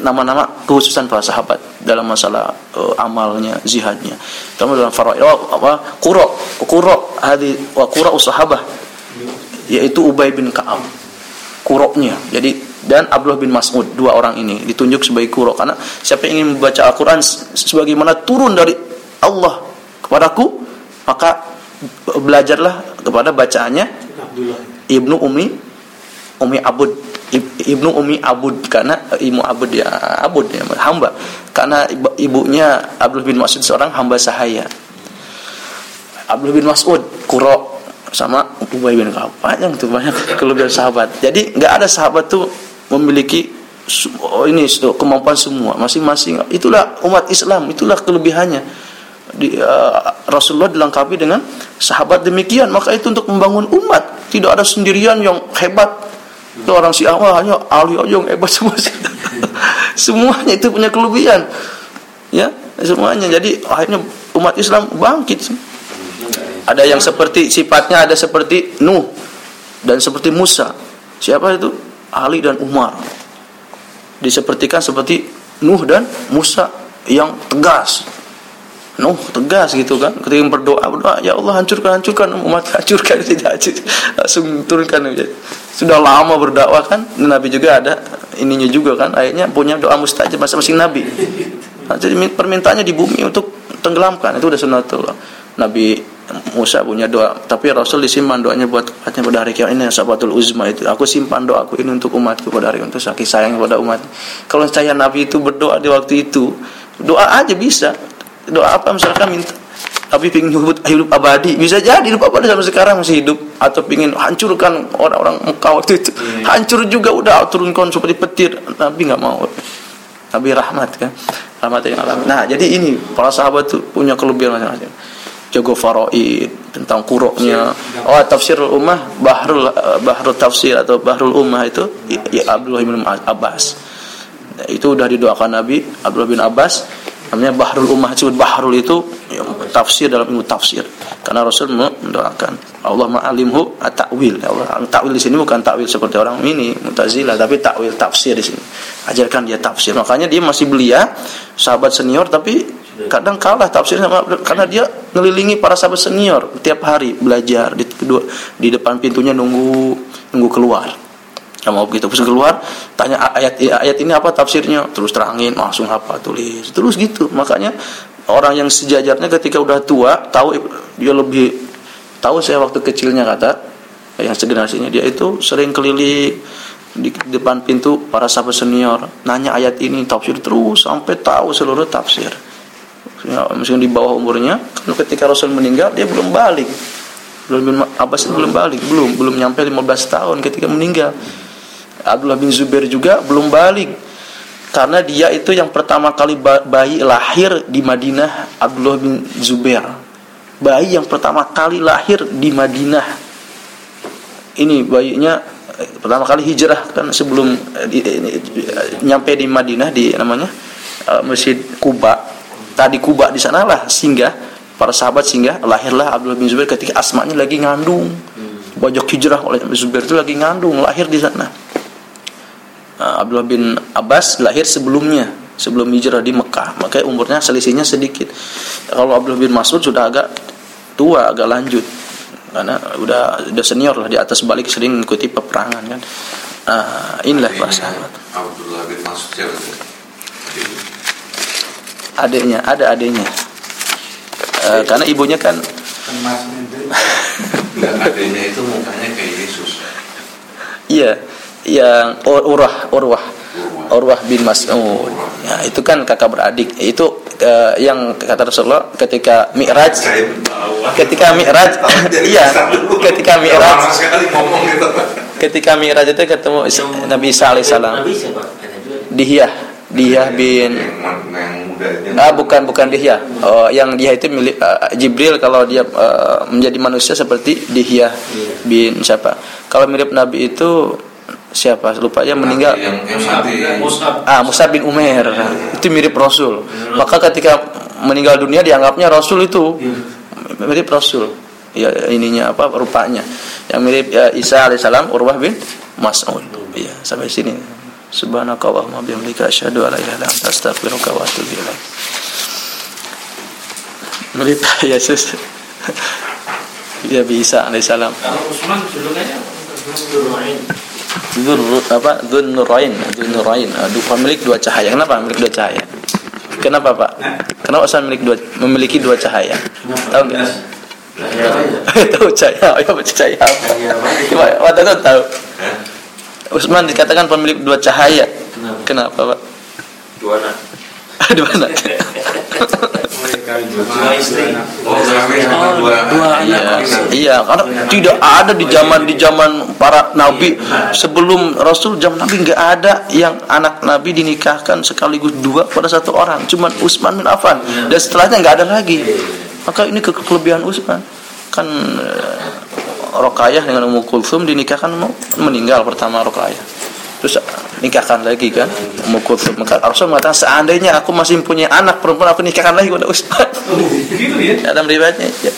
nama-nama kekhususan para sahabat dalam masalah uh, amalnya zihadnya terutama dalam faraid. Oh, apa? Qura. Qura hadi wa qura sahabah. Yaitu Ubay bin Ka'ab. Quroknya jadi dan Abdullah bin Mas'ud. Dua orang ini ditunjuk sebagai kuro karena siapa yang ingin membaca Al-Qur'an sebagaimana turun dari Allah kepadaku maka belajarlah kepada bacaannya Ibnu Umi Umi Abud. Ibnu Umi Abud karena Ibnu Abud ya Abud ya hamba. Karena ibunya Abdullah bin Mas'ud seorang hamba sahaya. Abdullah bin Mas'ud kuro sama Ubay bin Ka'ab. Banyak tuh banyak kelebihan sahabat. Jadi nggak ada sahabat tuh memiliki oh ini kemampuan semua. Masing-masing itulah umat Islam itulah kelebihannya di, uh, Rasulullah dilengkapi dengan sahabat demikian maka itu untuk membangun umat tidak ada sendirian yang hebat itu orang si awal hanya ahli aja yang hebat semua semuanya itu punya kelebihan ya semuanya jadi akhirnya umat Islam bangkit ada yang seperti sifatnya ada seperti Nuh dan seperti Musa. Siapa itu? Ali dan Umar. Disepertikan seperti Nuh dan Musa yang tegas. Nuh tegas gitu kan. Ketika berdoa, berdoa, ya Allah hancurkan, hancurkan umat, hancurkan tidak hancur. Langsung turunkan. Sudah lama berdakwah kan. Nabi juga ada ininya juga kan. Ayatnya punya doa mustajab masing-masing Nabi. Nah, jadi permintaannya di bumi untuk tenggelamkan. Itu udah sunatullah. Nabi Musa punya doa, tapi Rasul disimpan doanya buat umatnya pada hari kiamat ini sahabatul uzma itu. Aku simpan doaku ini untuk umatku pada hari untuk sakit sayang kepada umat. Kalau saya Nabi itu berdoa di waktu itu, doa aja bisa. Doa apa misalkan minta tapi ingin hidup, hidup abadi. Bisa jadi hidup abadi sampai sekarang masih hidup. Atau ingin hancurkan orang-orang Mekah waktu itu. Iya. hancur juga udah turunkan seperti petir. Nabi nggak mau. Nabi rahmat kan? Rahmat yang alam nah jadi ini para sahabat tuh punya kelebihan macam-macam jago faraid tentang kuroknya. Oh tafsirul ummah bahrul bahrul tafsir atau bahrul ummah itu ya Abdullah bin Abbas. Itu udah didoakan Nabi Abdullah bin Abbas namanya bahrul ummah disebut bahrul itu ya, tafsir dalam ilmu tafsir. Karena Rasul mendoakan Allah ma'alimhu at-ta'wil. Ya Allah ta'wil di sini bukan ta'wil seperti orang ini mutazilah tapi ta'wil tafsir di sini. Ajarkan dia tafsir. Makanya dia masih belia sahabat senior tapi kadang kalah tafsir sama karena dia ngelilingi para sahabat senior tiap hari belajar di di depan pintunya nunggu nunggu keluar mau begitu terus keluar tanya ayat ayat ini apa tafsirnya? Terus terangin langsung apa tulis. Terus gitu makanya orang yang sejajarnya ketika udah tua tahu dia lebih tahu saya waktu kecilnya kata yang segenerasinya dia itu sering keliling di depan pintu para sahabat senior nanya ayat ini tafsir terus sampai tahu seluruh tafsir. Ya, meskipun di bawah umurnya ketika Rasul meninggal dia belum balik. Belum Abbas belum balik belum belum nyampe 15 tahun ketika meninggal Abdullah bin Zubair juga belum balik. Karena dia itu yang pertama kali bayi lahir di Madinah Abdullah bin Zubair. Bayi yang pertama kali lahir di Madinah. Ini bayinya eh, pertama kali hijrah kan sebelum eh, di, di, di, nyampe di Madinah di namanya uh, Masjid Kuba tadi Kuba di sanalah singgah para sahabat singgah lahirlah Abdullah bin Zubair ketika asmanya lagi ngandung. Bajak hijrah oleh Zubair itu lagi ngandung lahir di sana Abdullah bin Abbas lahir sebelumnya sebelum hijrah di Mekah. Makanya umurnya selisihnya sedikit. Kalau Abdullah bin Mas'ud sudah agak tua agak lanjut. Karena udah udah senior lah di atas balik sering mengikuti peperangan kan. Nah, inilah bahasa Abdullah bin Mas'ud adiknya. Ada adiknya. Uh, karena ibunya kan adiknya itu mukanya kayak Yesus. Iya yang Ur Urwah Urwah Urwah bin Mas'ud. Ya itu kan kakak beradik. Itu uh, yang kata Rasulullah ketika Mi'raj ketika Mi'raj iya ketika Mi'raj ketika Mi'raj itu ketemu Nabi Isa alaihissalam Dihiyah Dihiyah bin Ah bukan bukan Dihya. Oh, yang dia itu milik uh, Jibril. Kalau dia uh, menjadi manusia seperti Dihya bin siapa? Kalau mirip Nabi itu siapa? Lupa ya meninggal. Ah Musa bin Umar. Itu mirip Rasul. Maka ketika meninggal dunia dianggapnya Rasul itu mirip Rasul. Ya ininya apa rupanya. Yang mirip ya, Isa alaihissalam Urwah bin Mas'ud. Iya, sampai sini. Subhanaka Allahumma bihamdika asyhadu an la ilaha illa anta astaghfiruka wa atubu ilaik. Mirip Yesus. Ya bisa alaihissalam. Kalau Usman julukannya Dzul apa Dzunurain, Dzunurain, Aduh, pemilik dua cahaya. Kenapa pemilik dua cahaya? Kenapa Pak? Kenapa Utsman memiliki dua memiliki dua cahaya? Tahu nggak? tahu cahaya, oh, ya baca cahaya apa? Tahu tahu. Utsman dikatakan pemilik dua cahaya. Kenapa Pak? Dua anak. Dua anak. Iya, karena tidak ada di zaman di zaman para nabi. Sebelum Rasul zaman Nabi nggak ada yang anak Nabi dinikahkan sekaligus dua pada satu orang, cuman Utsman bin Affan. Dan setelahnya nggak ada lagi. Maka ini ke kelebihan Utsman. Kan eh, Rokayah dengan Ummu Kulthum dinikahkan meninggal pertama Rokayah terus nikahkan lagi kan? Ummu Kulthum Rasul mengatakan seandainya aku masih punya anak perempuan aku nikahkan lagi. Kepada Utsman gitu ya? Dalam riwayatnya ya.